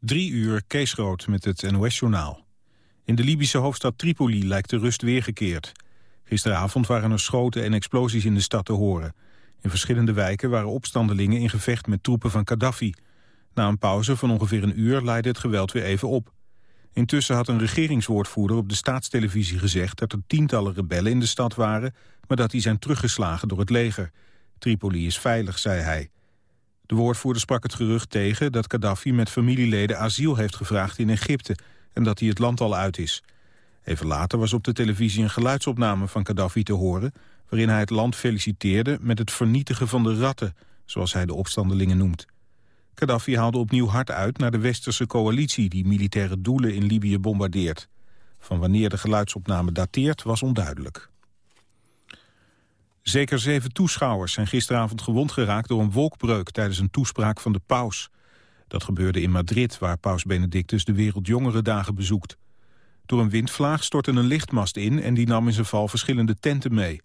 Drie uur, Kees Rood met het NOS-journaal. In de Libische hoofdstad Tripoli lijkt de rust weergekeerd. Gisteravond waren er schoten en explosies in de stad te horen. In verschillende wijken waren opstandelingen in gevecht met troepen van Gaddafi. Na een pauze van ongeveer een uur leidde het geweld weer even op. Intussen had een regeringswoordvoerder op de staatstelevisie gezegd... dat er tientallen rebellen in de stad waren... maar dat die zijn teruggeslagen door het leger. Tripoli is veilig, zei hij. De woordvoerder sprak het gerucht tegen dat Gaddafi met familieleden asiel heeft gevraagd in Egypte en dat hij het land al uit is. Even later was op de televisie een geluidsopname van Gaddafi te horen... waarin hij het land feliciteerde met het vernietigen van de ratten... zoals hij de opstandelingen noemt. Gaddafi haalde opnieuw hard uit naar de westerse coalitie... die militaire doelen in Libië bombardeert. Van wanneer de geluidsopname dateert was onduidelijk. Zeker zeven toeschouwers zijn gisteravond gewond geraakt door een wolkbreuk tijdens een toespraak van de paus. Dat gebeurde in Madrid, waar paus Benedictus de Wereldjongerendagen bezoekt. Door een windvlaag stortte een lichtmast in en die nam in zijn val verschillende tenten mee.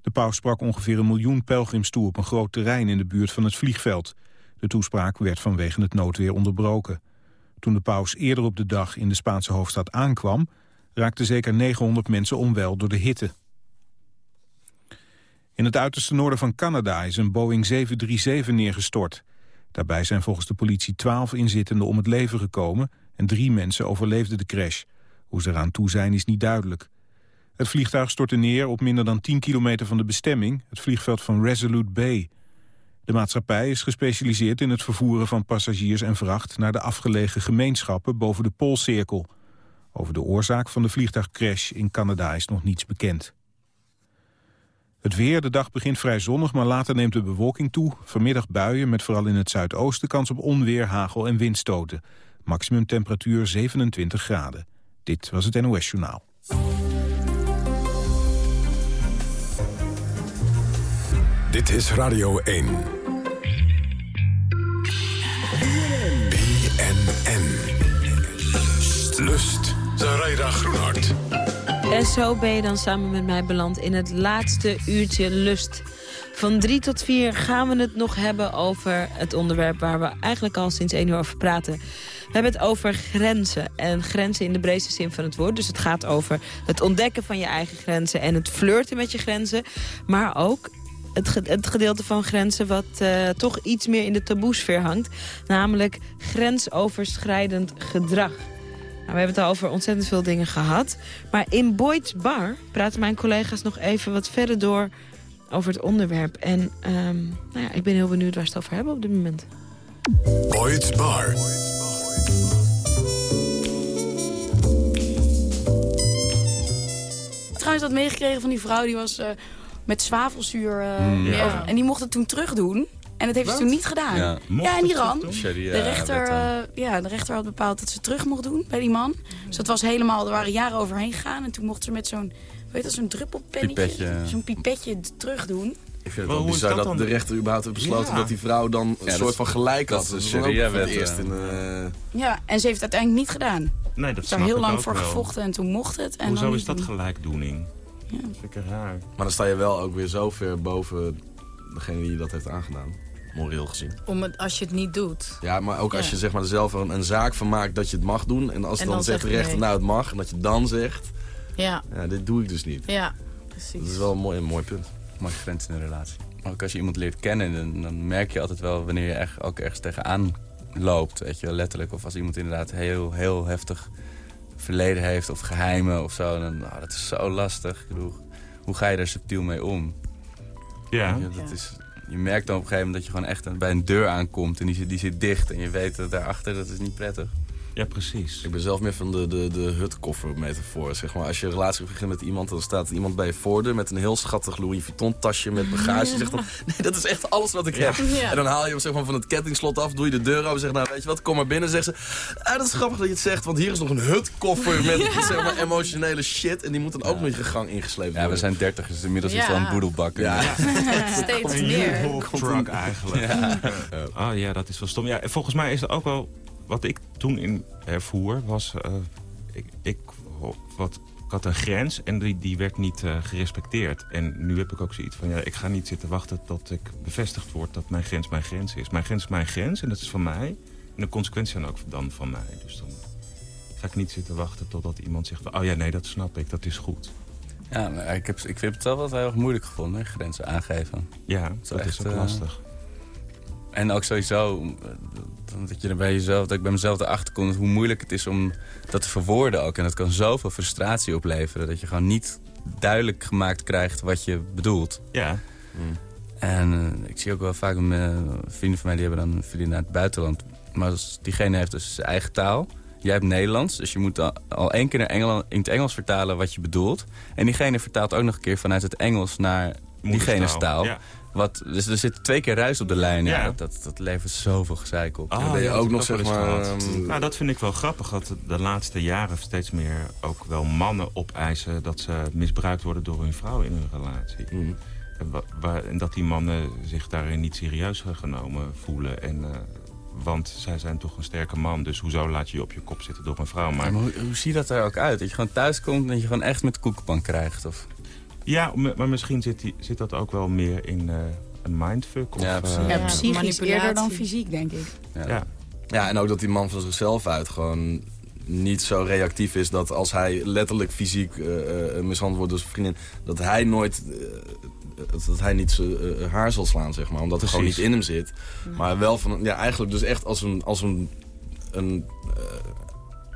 De paus sprak ongeveer een miljoen pelgrims toe op een groot terrein in de buurt van het vliegveld. De toespraak werd vanwege het noodweer onderbroken. Toen de paus eerder op de dag in de Spaanse hoofdstad aankwam... raakten zeker 900 mensen onwel door de hitte. In het uiterste noorden van Canada is een Boeing 737 neergestort. Daarbij zijn volgens de politie twaalf inzittenden om het leven gekomen... en drie mensen overleefden de crash. Hoe ze eraan toe zijn is niet duidelijk. Het vliegtuig stortte neer op minder dan 10 kilometer van de bestemming... het vliegveld van Resolute Bay. De maatschappij is gespecialiseerd in het vervoeren van passagiers en vracht... naar de afgelegen gemeenschappen boven de Poolcirkel. Over de oorzaak van de vliegtuigcrash in Canada is nog niets bekend. Het weer, de dag begint vrij zonnig, maar later neemt de bewolking toe. Vanmiddag buien met vooral in het zuidoosten kans op onweer, hagel en windstoten. Maximum temperatuur 27 graden. Dit was het NOS Journaal. Dit is Radio 1. BNN. Lust. Zaraida Groenhart. En zo ben je dan samen met mij beland in het laatste uurtje lust. Van drie tot vier gaan we het nog hebben over het onderwerp... waar we eigenlijk al sinds één uur over praten. We hebben het over grenzen. En grenzen in de breedste zin van het woord. Dus het gaat over het ontdekken van je eigen grenzen... en het flirten met je grenzen. Maar ook het, gedeelte van grenzen wat uh, toch iets meer in de taboesfeer hangt. Namelijk grensoverschrijdend gedrag. Nou, we hebben het al over ontzettend veel dingen gehad. Maar in Boyd's Bar praten mijn collega's nog even wat verder door over het onderwerp. En um, nou ja, ik ben heel benieuwd waar ze het over hebben op dit moment. Boyd's Bar. Trouwens, dat meegekregen van die vrouw die was uh, met zwavelzuur. Uh, mm, ja. En die mocht het toen terugdoen. En dat heeft ze toen niet gedaan. Ja, ja in Iran. De rechter, uh, ja, de rechter had bepaald dat ze terug mocht doen bij die man. Dus dat was helemaal, er waren jaren overheen gegaan. En toen mocht ze met zo'n, weet je zo'n druppelpennetje, zo'n pipetje terug doen. Ik vind het wel bizar dat, dat, de rechter überhaupt heeft besloten ja. dat die vrouw dan een soort van gelijk had. Dat is werd eerst in uh... Ja, en ze heeft het uiteindelijk niet gedaan. Nee, dat ze heeft heel lang voor gevochten en toen mocht het. En Hoezo is dat gelijkdoening? Ja. Dat vind ik raar. Maar dan sta je wel ook weer zo ver boven degene die dat heeft aangedaan moreel gezien. Om het, als je het niet doet. Ja, maar ook als je zeg maar, zelf een, een, zaak van maakt dat je het mag doen. En als en dan, dan zegt de rechter, nou het mag. En dat je dan zegt, ja. ja, dit doe ik dus niet. Ja, precies. Dat is wel een mooi, een mooi punt. Mooie grens in een relatie. Maar ook als je iemand leert kennen, dan, dan merk je altijd wel wanneer je echt, ook ergens tegenaan loopt. Weet je, letterlijk. Of als iemand inderdaad heel, heel heftig verleden heeft of geheimen of zo. Dan, nou, dat is zo lastig. Ik bedoel, hoe ga je daar subtiel mee om? Ja. ja dat is, je merkt dan op een gegeven moment dat je gewoon echt bij een deur aankomt. En die, die zit dicht. En je weet dat daarachter, dat is niet prettig. Ja, precies. Ik ben zelf meer van de, de, de hutkoffer-metafoor. Zeg maar. Als je een relatie begint met iemand, dan staat iemand bij je voordeur... met een heel schattig Louis Vuitton-tasje met bagage. Je zegt dan, nee, dat is echt alles wat ik heb. En dan haal je hem zeg maar, van het kettingslot af, doe je de deur open... zeg nou, weet je wat, kom maar binnen. Zeg ze, ah, dat is grappig dat je het zegt... want hier is nog een hutkoffer met zeg maar, emotionele shit... en die moet dan ook nog je gang ingesleept worden. Ja, we zijn dertig, dus inmiddels is het wel een boedelbak. Ja. Steeds meer. Een truck eigenlijk. Oh ja, dat is wel stom. Ja, volgens mij is er ook wel wat ik toen in ervoer was... Uh, ik, ik, wat, ik had een grens en die, die werd niet uh, gerespecteerd. En nu heb ik ook zoiets van... ja, ik ga niet zitten wachten tot ik bevestigd word... dat mijn grens mijn grens is. Mijn grens is mijn grens en dat is van mij. de consequenties zijn ook dan van mij. Dus dan ga ik niet zitten wachten totdat iemand zegt... oh ja, nee, dat snap ik, dat is goed. Ja, ik, heb, ik heb het wel wat heel erg moeilijk gevonden, grenzen aangeven. Ja, dat, is, ook uh, lastig. En ook sowieso, dat, je er bij jezelf, dat ik bij mezelf erachter kom... hoe moeilijk het is om dat te verwoorden ook. En dat kan zoveel frustratie opleveren... dat je gewoon niet duidelijk gemaakt krijgt wat je bedoelt. Ja. Mm. En uh, ik zie ook wel vaak mijn vrienden van mij... die hebben dan vrienden naar het buitenland. Maar diegene heeft dus zijn eigen taal. Jij hebt Nederlands, dus je moet al, één keer naar Engeland, in het Engels vertalen wat je bedoelt. En diegene vertaalt ook nog een keer vanuit het Engels naar diegene's taal. Ja. Wat, dus er zit twee keer ruis op de lijn. Ja. Dat, dat, levert zoveel gezeik op. Oh, ben je ook nog zeg maar... Um... Nou, dat vind ik wel grappig. Dat de laatste jaren steeds meer ook wel mannen opeisen... dat ze misbruikt worden door hun vrouw in hun relatie. Mm. En, en, dat die mannen zich daarin niet serieus genomen voelen. En, uh, want zij zijn toch een sterke man. Dus hoezo laat je je op je kop zitten door een vrouw? Maar, maar hoe, hoe ziet dat er ook uit? Dat je gewoon thuis komt en dat je gewoon echt met de koekenpan krijgt? Of... Ja, maar misschien zit, die, zit dat ook wel meer in uh, een mindfuck. Of, ja, uh, ja, psychisch eerder dan fysiek, denk ik. Ja. ja. Ja. en ook dat die man van zichzelf uit gewoon niet zo reactief is... dat als hij letterlijk fysiek uh, mishandeld wordt door zijn vriendin... dat hij nooit dat hij niet zijn haar zal slaan, zeg maar. Omdat het gewoon niet in hem zit. Maar wel van, ja, eigenlijk dus echt als een, als een, een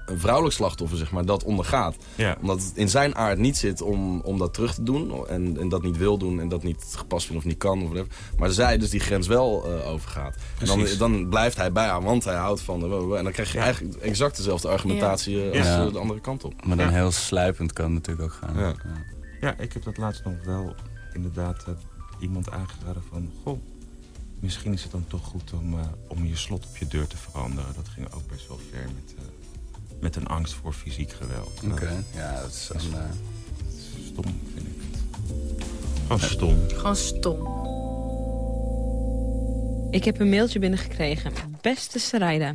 een vrouwelijk slachtoffer zeg maar, dat ondergaat. Omdat het in zijn aard niet zit om, om dat terug te doen. En, en dat niet wil doen en dat niet gepast vindt of niet kan. Of whatever. Maar zij dus die grens wel uh, overgaat. En dan, dan blijft hij bij haar, want hij houdt van... De, en dan krijg je eigenlijk exact dezelfde argumentatie eh, als eh, de andere kant op. Maar dan heel sluipend kan het natuurlijk ook gaan. Ja, ik heb dat laatst nog wel inderdaad iemand aangeraden van... Goh, misschien is het dan toch goed om, om je slot op je deur te veranderen. Dat ging ook best wel ver met met een angst voor fysiek geweld. Oké, ja, dat is, een, uh... stom, vind ik het. Gewoon stom. Gewoon stom. Ik heb een mailtje binnengekregen. Beste Sarayda.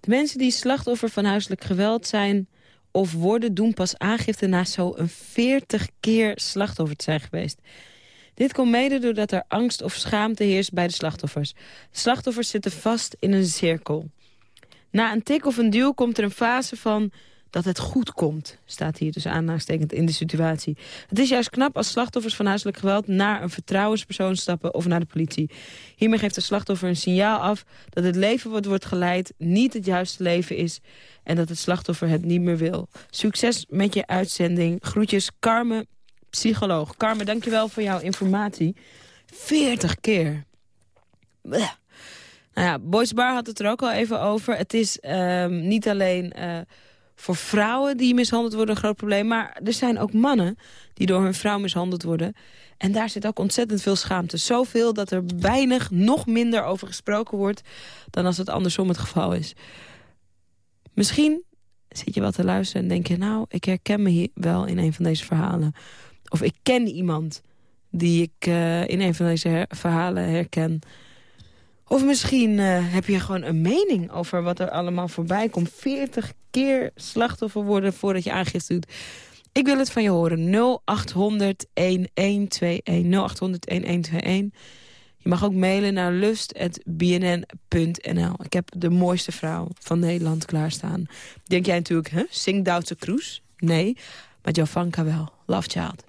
De mensen die slachtoffer van huiselijk geweld zijn of worden... doen pas aangifte na zo'n 40 keer slachtoffer te zijn geweest. Dit komt mede doordat er angst of schaamte heerst bij de slachtoffers. Slachtoffers zitten vast in een cirkel. Na een tik of een duw komt er een fase van dat het goed komt, staat hier dus aanhalingstekend in de situatie. Het is juist knap als slachtoffers van huiselijk geweld naar een vertrouwenspersoon stappen of naar de politie. Hiermee geeft de slachtoffer een signaal af dat het leven wat wordt geleid niet het juiste leven is en dat het slachtoffer het niet meer wil. Succes met je uitzending. Groetjes, Carmen, psycholoog. Carmen, dankjewel voor jouw informatie. 40 keer. Blech. Nou ja, Boys Bar had het er ook al even over. Het is um, niet alleen uh, voor vrouwen die mishandeld worden een groot probleem... maar er zijn ook mannen die door hun vrouw mishandeld worden. En daar zit ook ontzettend veel schaamte. Zoveel dat er weinig, nog minder over gesproken wordt... dan als het andersom het geval is. Misschien zit je wat te luisteren en denk je... nou, ik herken me hier wel in een van deze verhalen. Of ik ken iemand die ik uh, in een van deze verhalen herken... Of misschien uh, heb je gewoon een mening over wat er allemaal voorbij komt. 40 keer slachtoffer worden voordat je aangifte doet. Ik wil het van je horen. 0800 1121. 0800 1121. Je mag ook mailen naar lust.bnn.nl. Ik heb de mooiste vrouw van Nederland klaarstaan. Denk jij natuurlijk, hè? Sing Duitse Kroes? Nee, maar Jovanka wel. Love Child.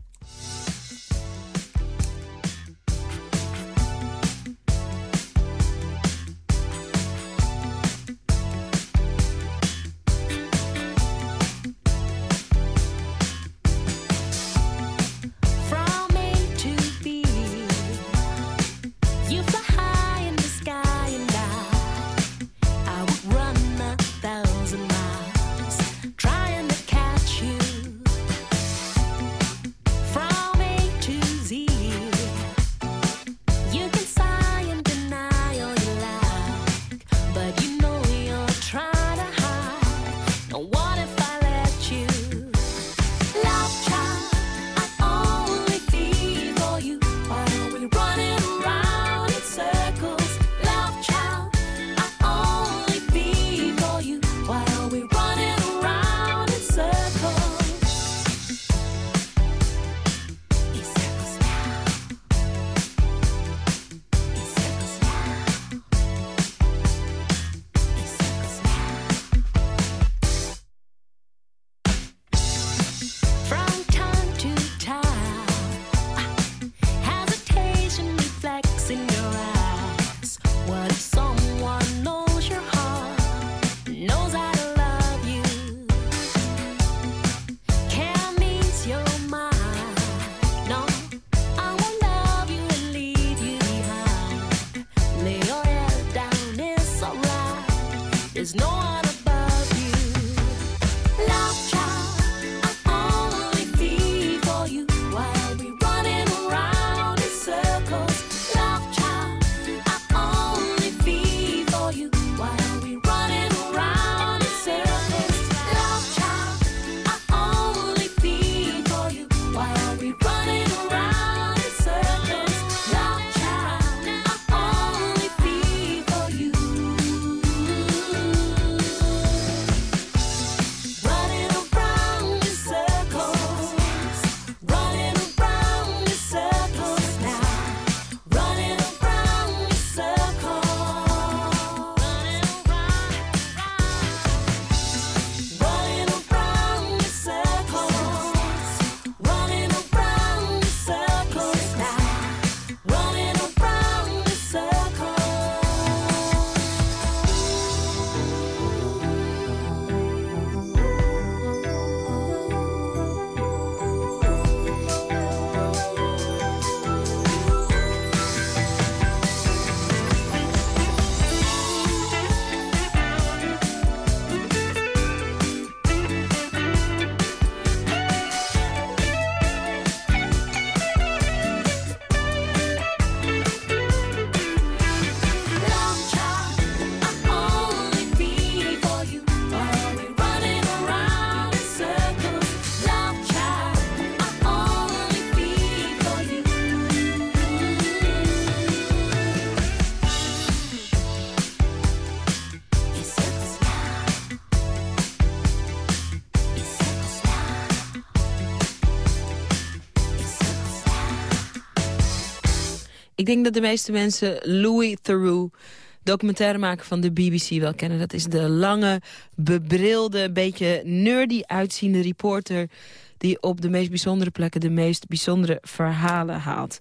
Denk dat de meeste mensen Louis Theroux documentairemaker van de BBC wel kennen. Dat is de lange, bebrilde, beetje nerdy uitziende reporter... die op de meest bijzondere plekken de meest bijzondere verhalen haalt.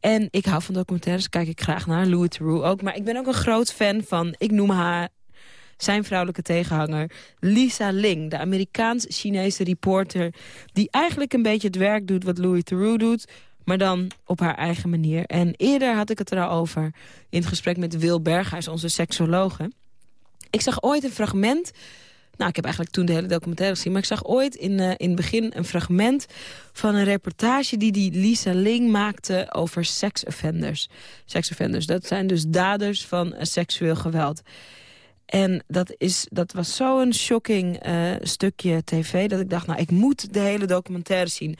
En ik hou van documentaires, kijk ik graag naar. Louis Theroux ook. Maar ik ben ook een groot fan van, ik noem haar zijn vrouwelijke tegenhanger, Lisa Ling, de Amerikaans-Chinese reporter... die eigenlijk een beetje het werk doet wat Louis Theroux doet maar dan op haar eigen manier. En eerder had ik het er al over in het gesprek met Wil Berghuis, onze seksologe. Ik zag ooit een fragment... Nou, ik heb eigenlijk toen de hele documentaire gezien... maar ik zag ooit in, uh, in het begin een fragment van een reportage... die die Lisa Ling maakte over seksoffenders. Seksoffenders, dat zijn dus daders van seksueel geweld. En dat, is, dat was zo'n shocking uh, stukje tv... dat ik dacht, nou, ik moet de hele documentaire zien.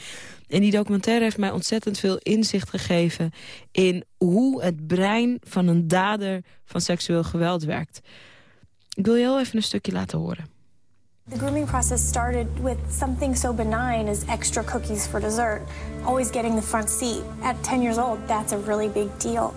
En die documentaire heeft mij ontzettend veel inzicht gegeven... in hoe het brein van een dader van seksueel geweld werkt. Ik wil je heel even een stukje laten horen. The grooming process started with something so benign as extra cookies for dessert. Always getting the front seat. At 10 years old, that's a really big deal.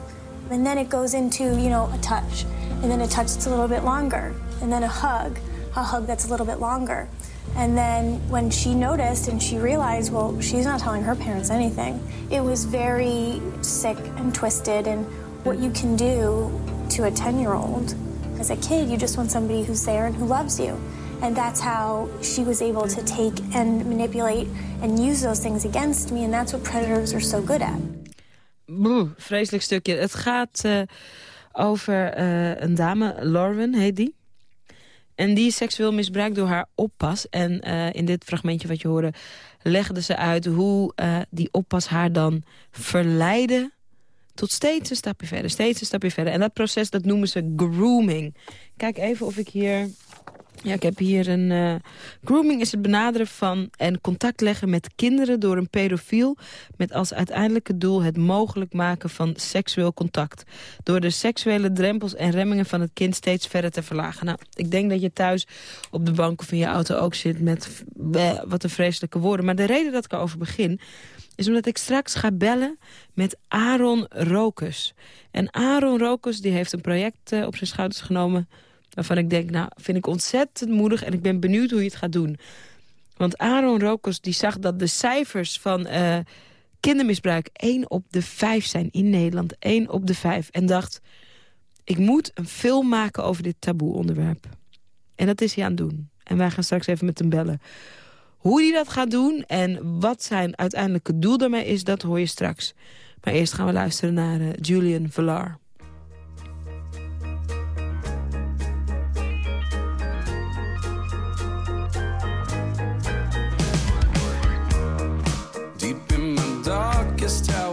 And then it goes into, you know, a touch. And then a touch that's a little bit longer. And then a hug, a hug that's a little bit longer. And then when she noticed and she realized, well, she's not telling her parents anything, it was very sick and twisted. And what you can do to a 10 year old as a kid, you just want somebody who's there and who loves you. And that's how she was able to take and manipulate and use those things against me. And that's what predators are so good at. Boe, vreselijk stukje. Het gaat uh, over uh, een dame, Lauren heet die. En die is seksueel misbruikt door haar oppas. En uh, in dit fragmentje wat je hoorde legde ze uit hoe die oppas haar dan verleidde tot steeds een stapje verder, steeds een stapje verder. En dat proces, dat noemen ze grooming. Kijk even of ik hier ja, ik heb hier een... Uh, grooming is het benaderen van en contact leggen met kinderen door een pedofiel... met als uiteindelijke doel het mogelijk maken van seksueel contact. Door de seksuele drempels en remmingen van het kind steeds verder te verlagen. Nou, ik denk dat je thuis op de bank van je auto ook zit met wat een vreselijke woorden. Maar de reden dat ik erover begin is omdat ik straks ga bellen met Aaron Rokus. En Aaron Rokus die heeft een project uh, op zijn schouders genomen Waarvan ik denk, nou, vind ik ontzettend moedig en ik ben benieuwd hoe je het gaat doen. Want Aaron Rokos die zag dat de cijfers van uh, kindermisbruik 1 op de 5 zijn in Nederland. 1 op de 5. En dacht, ik moet een film maken over dit taboe onderwerp. En dat is hij aan het doen. En wij gaan straks even met hem bellen. Hoe hij dat gaat doen en wat zijn uiteindelijke doel daarmee is, dat hoor je straks. Maar eerst gaan we luisteren naar uh, Julian Villar. biggest tower.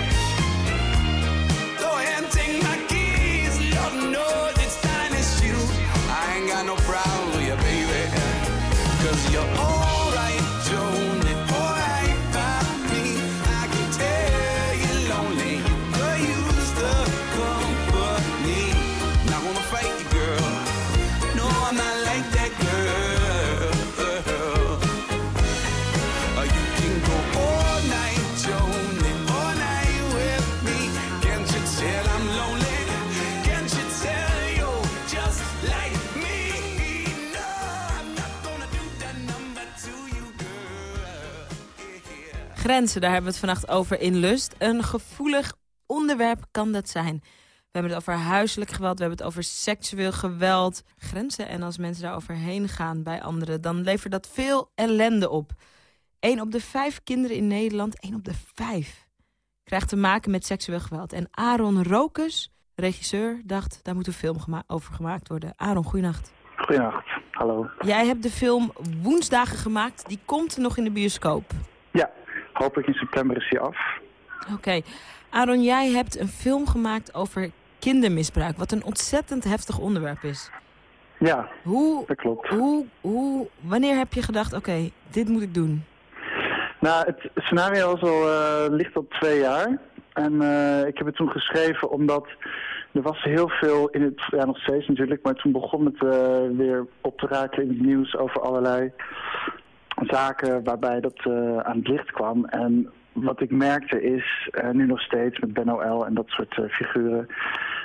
Grenzen, daar hebben we het vannacht over in Lust. Een gevoelig onderwerp kan dat zijn. We hebben het over huiselijk geweld, we hebben het over seksueel geweld. Grenzen en als mensen daar overheen gaan bij anderen... dan levert dat veel ellende op. Eén op de vijf kinderen in Nederland, één op de vijf... krijgt te maken met seksueel geweld. En Aaron Rokus, regisseur, dacht... daar moet een film gema over gemaakt worden. Aaron, goeienacht. Goedenacht, hallo. Jij hebt de film Woensdagen gemaakt. Die komt nog in de bioscoop. Ja, hopelijk in september is hij af. Oké. Aaron, jij hebt een film gemaakt over kindermisbruik. Wat een ontzettend heftig onderwerp is. Ja, Hoe, dat klopt. hoe, hoe, wanneer heb je gedacht, oké, dit moet ik doen? Nou, het scenario is al, eh, ligt al twee jaar. En eh, ik heb het toen geschreven omdat er was heel veel in het, ja nog steeds natuurlijk, maar toen begon het eh, weer op te raken in het nieuws over allerlei zaken waarbij dat eh, aan het licht kwam. En wat ik merkte is, eh, nu nog steeds met Ben OL en dat soort eh, figuren,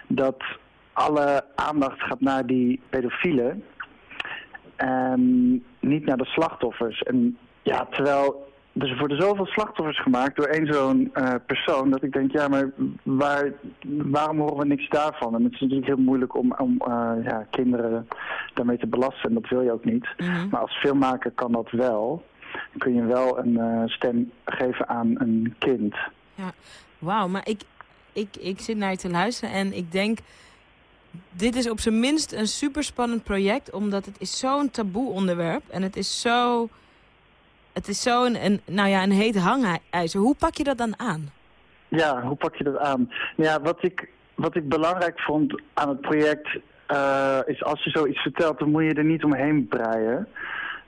dat alle aandacht gaat naar die pedofielen en niet naar de slachtoffers. En ja, terwijl dus er worden zoveel slachtoffers gemaakt door één zo'n uh, persoon... dat ik denk, ja, maar waar, waarom horen we niks daarvan? En het is natuurlijk heel moeilijk om, om uh, ja, kinderen daarmee te belasten. En dat wil je ook niet. Mhm. Maar als filmmaker kan dat wel. Dan kun je wel een uh, stem geven aan een kind. Ja, wauw. Maar ik, ik, ik zit naar je te luisteren en ik denk... Dit is op zijn minst een superspannend project... omdat het is zo'n taboe onderwerp. En het is zo het is zo'n een, nou ja, een heet hangijzer. Hoe pak je dat dan aan? Ja, hoe pak je dat aan? Ja, wat ik, wat ik belangrijk vond aan het project... Uh, is als je zoiets vertelt, dan moet je er niet omheen breien.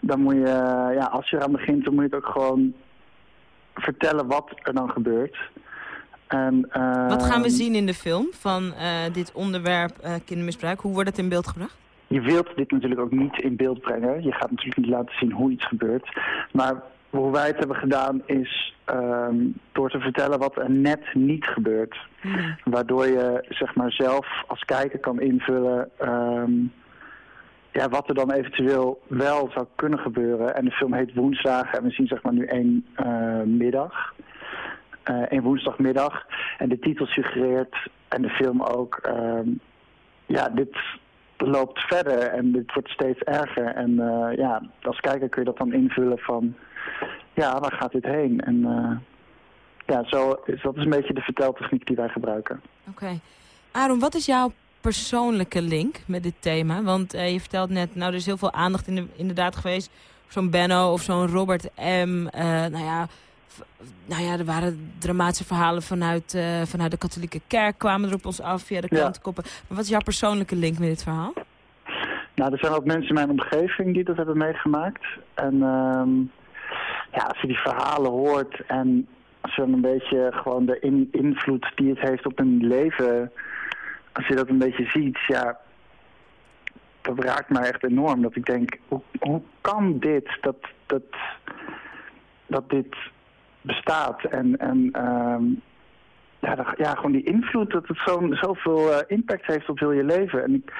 Dan moet je, ja, als je eraan begint, dan moet je het ook gewoon vertellen wat er dan gebeurt. En, uh, wat gaan we zien in de film van uh, dit onderwerp kindermisbruik? Hoe wordt het in beeld gebracht? Je wilt dit natuurlijk ook niet in beeld brengen. Je gaat natuurlijk niet laten zien hoe iets gebeurt. Maar hoe wij het hebben gedaan is um, door te vertellen wat er net niet gebeurt. Waardoor je zeg maar zelf als kijker kan invullen um, ja, wat er dan eventueel wel zou kunnen gebeuren. En de film heet Woensdagen en we zien zeg maar nu één uh, middag. Uh, één woensdagmiddag. En de titel suggereert, en de film ook, um, ja, dit loopt verder en dit wordt steeds erger. En uh, ja, als kijker kun je dat dan invullen van, ja, waar gaat dit heen? En uh, ja, zo is, dat is een beetje de verteltechniek die wij gebruiken. Oké. Okay. Aaron, wat is jouw persoonlijke link met dit thema? Want uh, je vertelt net, nou, er is heel veel aandacht in de, inderdaad geweest zo'n Benno of zo'n Robert M. nou ja, nou ja, er waren dramatische verhalen vanuit, uh, vanuit de katholieke kerk kwamen er op ons af via de krantenkoppen. Ja. Maar wat is jouw persoonlijke link met dit verhaal? Nou, er zijn ook mensen in mijn omgeving die dat hebben meegemaakt. En um, ja, als je die verhalen hoort en als je dan een beetje gewoon de in invloed die het heeft op hun leven, als je dat een beetje ziet, ja, dat raakt mij echt enorm. Dat ik denk, hoe, hoe kan dit, dat, dat, dat dit bestaat. En, en um, ja, ja, gewoon die invloed, dat het zo, zoveel uh, impact heeft op heel je leven. En ik,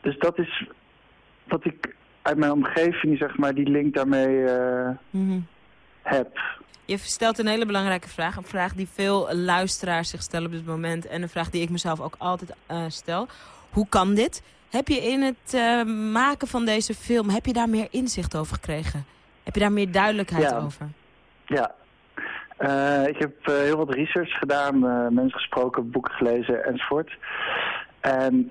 dus dat is wat ik uit mijn omgeving, zeg maar, die link daarmee mm -hmm. heb. Je stelt een hele belangrijke vraag. Een vraag die veel luisteraars zich stellen op dit moment. En een vraag die ik mezelf ook altijd uh, stel. Hoe kan dit? Heb je in het uh, maken van deze film, heb je daar meer inzicht over gekregen? Heb je daar meer duidelijkheid ja. over? Ja, uh, ik heb uh, heel wat research gedaan, uh, mensen gesproken, boeken gelezen enzovoort. En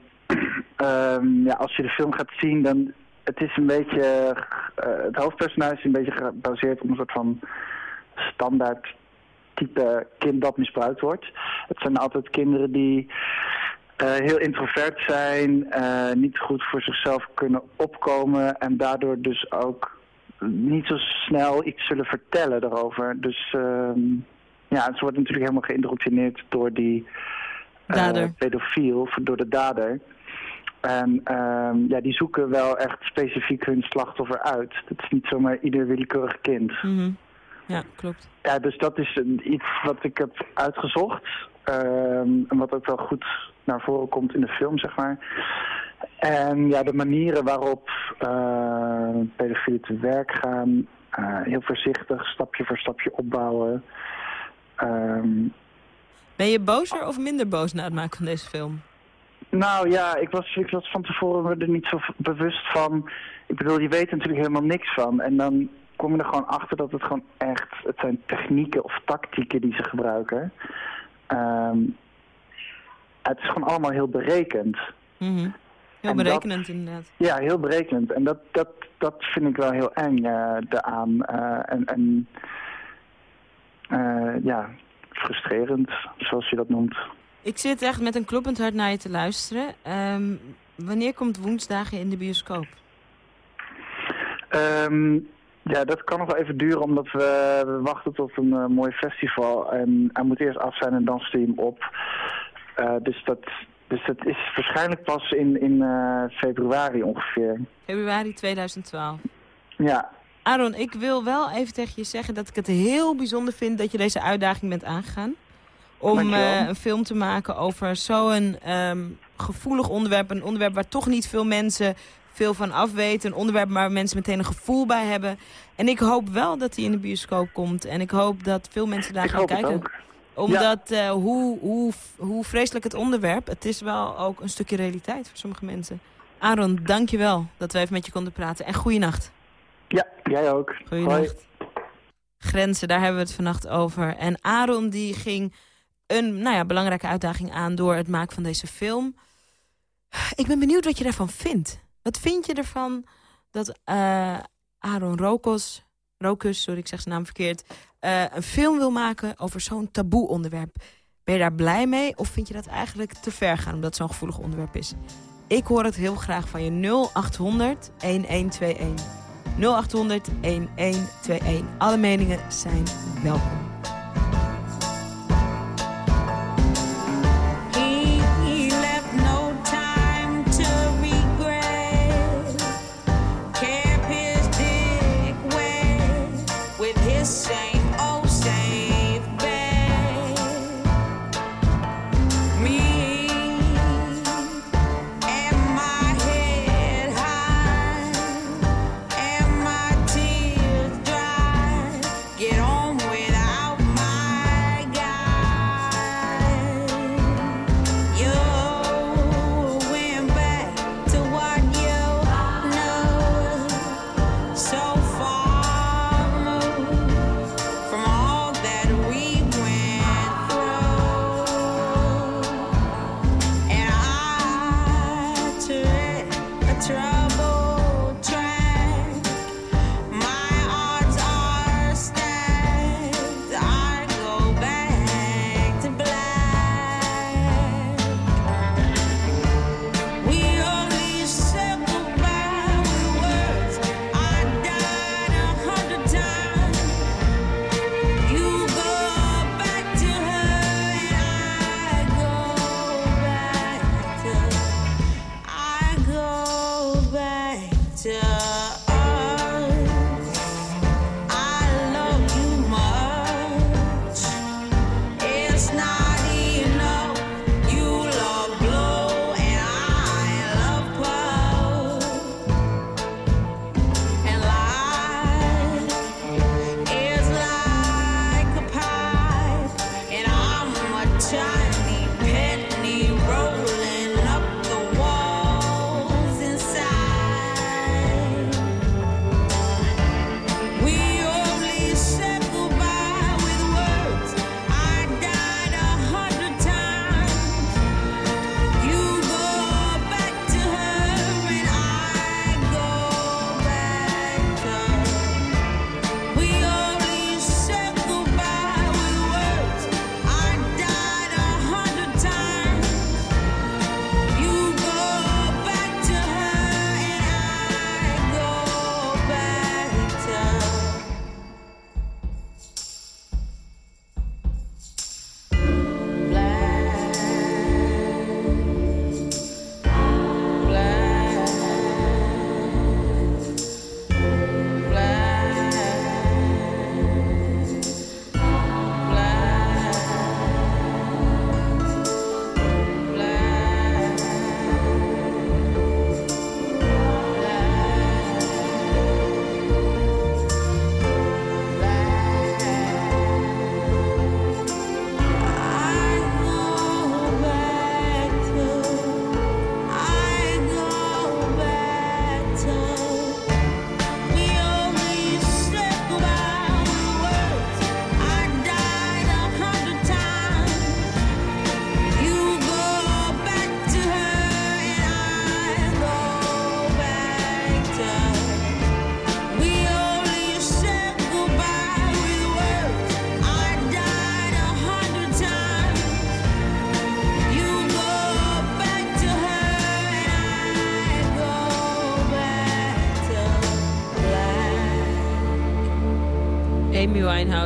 um, ja, als je de film gaat zien, dan het is een beetje, het hoofdpersonage is een beetje gebaseerd op een soort van standaard type kind dat misbruikt wordt. Het zijn altijd kinderen die heel introvert zijn, niet goed voor zichzelf kunnen opkomen en daardoor dus ook niet zo snel iets zullen vertellen daarover. Dus uh, ja, ze wordt natuurlijk helemaal geïndoctrineerd door die uh, pedofiel, door de dader. En uh, ja, die zoeken wel echt specifiek hun slachtoffer uit. Dat is niet zomaar ieder willekeurig kind. Mm -hmm. Ja, klopt. Ja, dus dat is iets wat ik heb uitgezocht. en wat ook wel goed naar voren komt in de film, zeg maar. En ja, de manieren waarop uh, pedofielen te werk gaan, uh, heel voorzichtig, stapje voor stapje opbouwen. Um, ben je bozer of minder boos na het maken van deze film? Nou ja, ik was, ik was van tevoren er niet zo bewust van. Ik bedoel, je weet natuurlijk helemaal niks van. En dan kom je er gewoon achter dat het gewoon echt... Het zijn technieken of tactieken die ze gebruiken. Um, het is gewoon allemaal heel berekend. Mm -hmm. Heel en berekenend dat, inderdaad. Ja, heel berekenend. En dat, dat, dat vind ik wel heel eng uh, daaraan. Uh, en en uh, ja, frustrerend, zoals je dat noemt. Ik zit echt met een kloppend hart naar je te luisteren. Um, wanneer komt woensdagen in de bioscoop? Um, ja, dat kan nog wel even duren, omdat we, we wachten tot een uh, mooi festival. En hij moet eerst af zijn en dan stream op. Uh, dus dat, dus dat is waarschijnlijk pas in, in uh, februari ongeveer. Februari 2012. Ja. Aaron, ik wil wel even tegen je zeggen dat ik het heel bijzonder vind dat je deze uitdaging bent aangegaan. Om uh, een film te maken over zo'n um, gevoelig onderwerp. Een onderwerp waar toch niet veel mensen veel van af weet. Een onderwerp waar mensen meteen een gevoel bij hebben. En ik hoop wel dat hij in de bioscoop komt. En ik hoop dat veel mensen daar gaan kijken. Omdat uh, hoe, hoe, hoe vreselijk het onderwerp, het is wel ook een stukje realiteit voor sommige mensen. Aaron, dankjewel dat we even met je konden praten. En goeienacht. Ja, jij ook. Goeienacht. Grenzen, daar hebben we het vannacht over. En Aaron die ging een nou ja, belangrijke uitdaging aan door het maken van deze film. Ik ben benieuwd wat je daarvan vindt. Wat vind je ervan dat uh, Aaron Rokos, Rokus, sorry ik zeg zijn naam verkeerd... Uh, een film wil maken over zo'n taboe onderwerp? Ben je daar blij mee of vind je dat eigenlijk te ver gaan... omdat het zo'n gevoelig onderwerp is? Ik hoor het heel graag van je 0800 1121. 0800 1121. Alle meningen zijn welkom.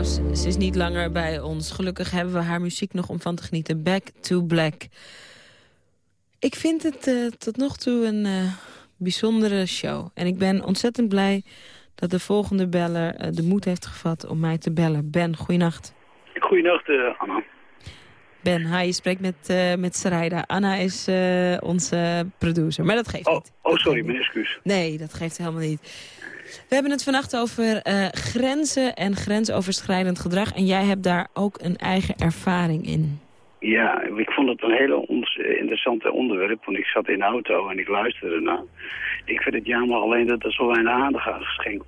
Ze is niet langer bij ons. Gelukkig hebben we haar muziek nog om van te genieten. Back to Black. Ik vind het uh, tot nog toe een uh, bijzondere show. En ik ben ontzettend blij dat de volgende beller uh, de moed heeft gevat om mij te bellen. Ben, goeienacht. Goeienacht, Anna. Ben, hi, je spreekt met, uh, met Sarayda. Anna is uh, onze producer, maar dat geeft oh, niet. Oh, sorry, mijn excuus. Nee, dat geeft helemaal niet. We hebben het vannacht over uh, grenzen en grensoverschrijdend gedrag. En jij hebt daar ook een eigen ervaring in. Ja, ik vond het een hele interessante onderwerp. Want ik zat in de auto en ik luisterde naar. Ik vind het jammer alleen dat er zo weinig aandacht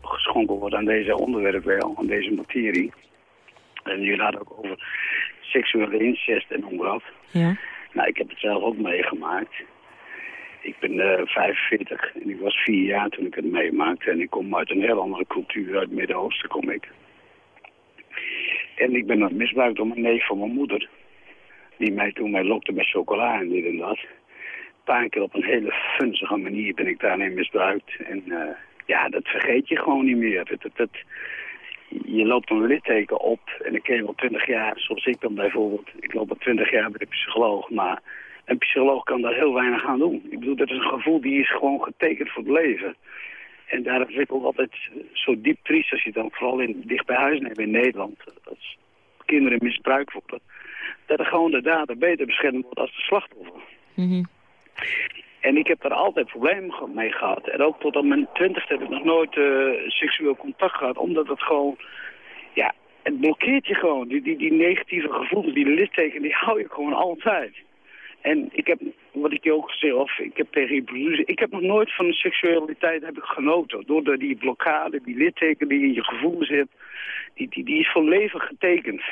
geschonken wordt aan deze onderwerpen, aan deze materie. En jullie hadden ook over seksuele incest en omgat. Ja. Nou, ik heb het zelf ook meegemaakt. Ik ben uh, eh, 45 en ik was vier jaar toen ik het meemaakte. En ik kom uit een heel andere cultuur, uit het Midden-Oosten kom ik. En ik ben misbruikt door mijn neef van mijn moeder. Die mij toen mij lokte met chocola en dit en dat. Een paar keer op een hele funzige manier ben ik daarin misbruikt. En uh, ja, dat vergeet je gewoon niet meer. Dat, dat, je loopt een litteken op en ik ken wel twintig jaar, zoals ik dan bijvoorbeeld. Ik loop al twintig jaar bij de psycholoog, maar een psycholoog kan daar heel weinig aan doen. Ik bedoel, dat is een gevoel die is gewoon getekend voor het leven. En daar vind ik ook altijd zo diep triest als je dan vooral in, dicht bij huis neemt in Nederland. Als kinderen misbruikt worden. Dat er gewoon de dader beter beschermd wordt als de slachtoffer. Mm En ik heb daar altijd problemen mee gehad. En ook tot op mijn twintigste heb ik nog nooit uh, seksueel contact gehad. Omdat het gewoon, ja, het blokkeert je gewoon. Die, die, die negatieve gevoelens, die litteken, die hou je gewoon altijd. En ik heb, wat ik je ook gezegd, of ik heb tegen je ik heb nog nooit van de seksualiteit heb ik genoten. Door die blokkade, die litteken die in je gevoel zit, die, die, die is voor leven getekend.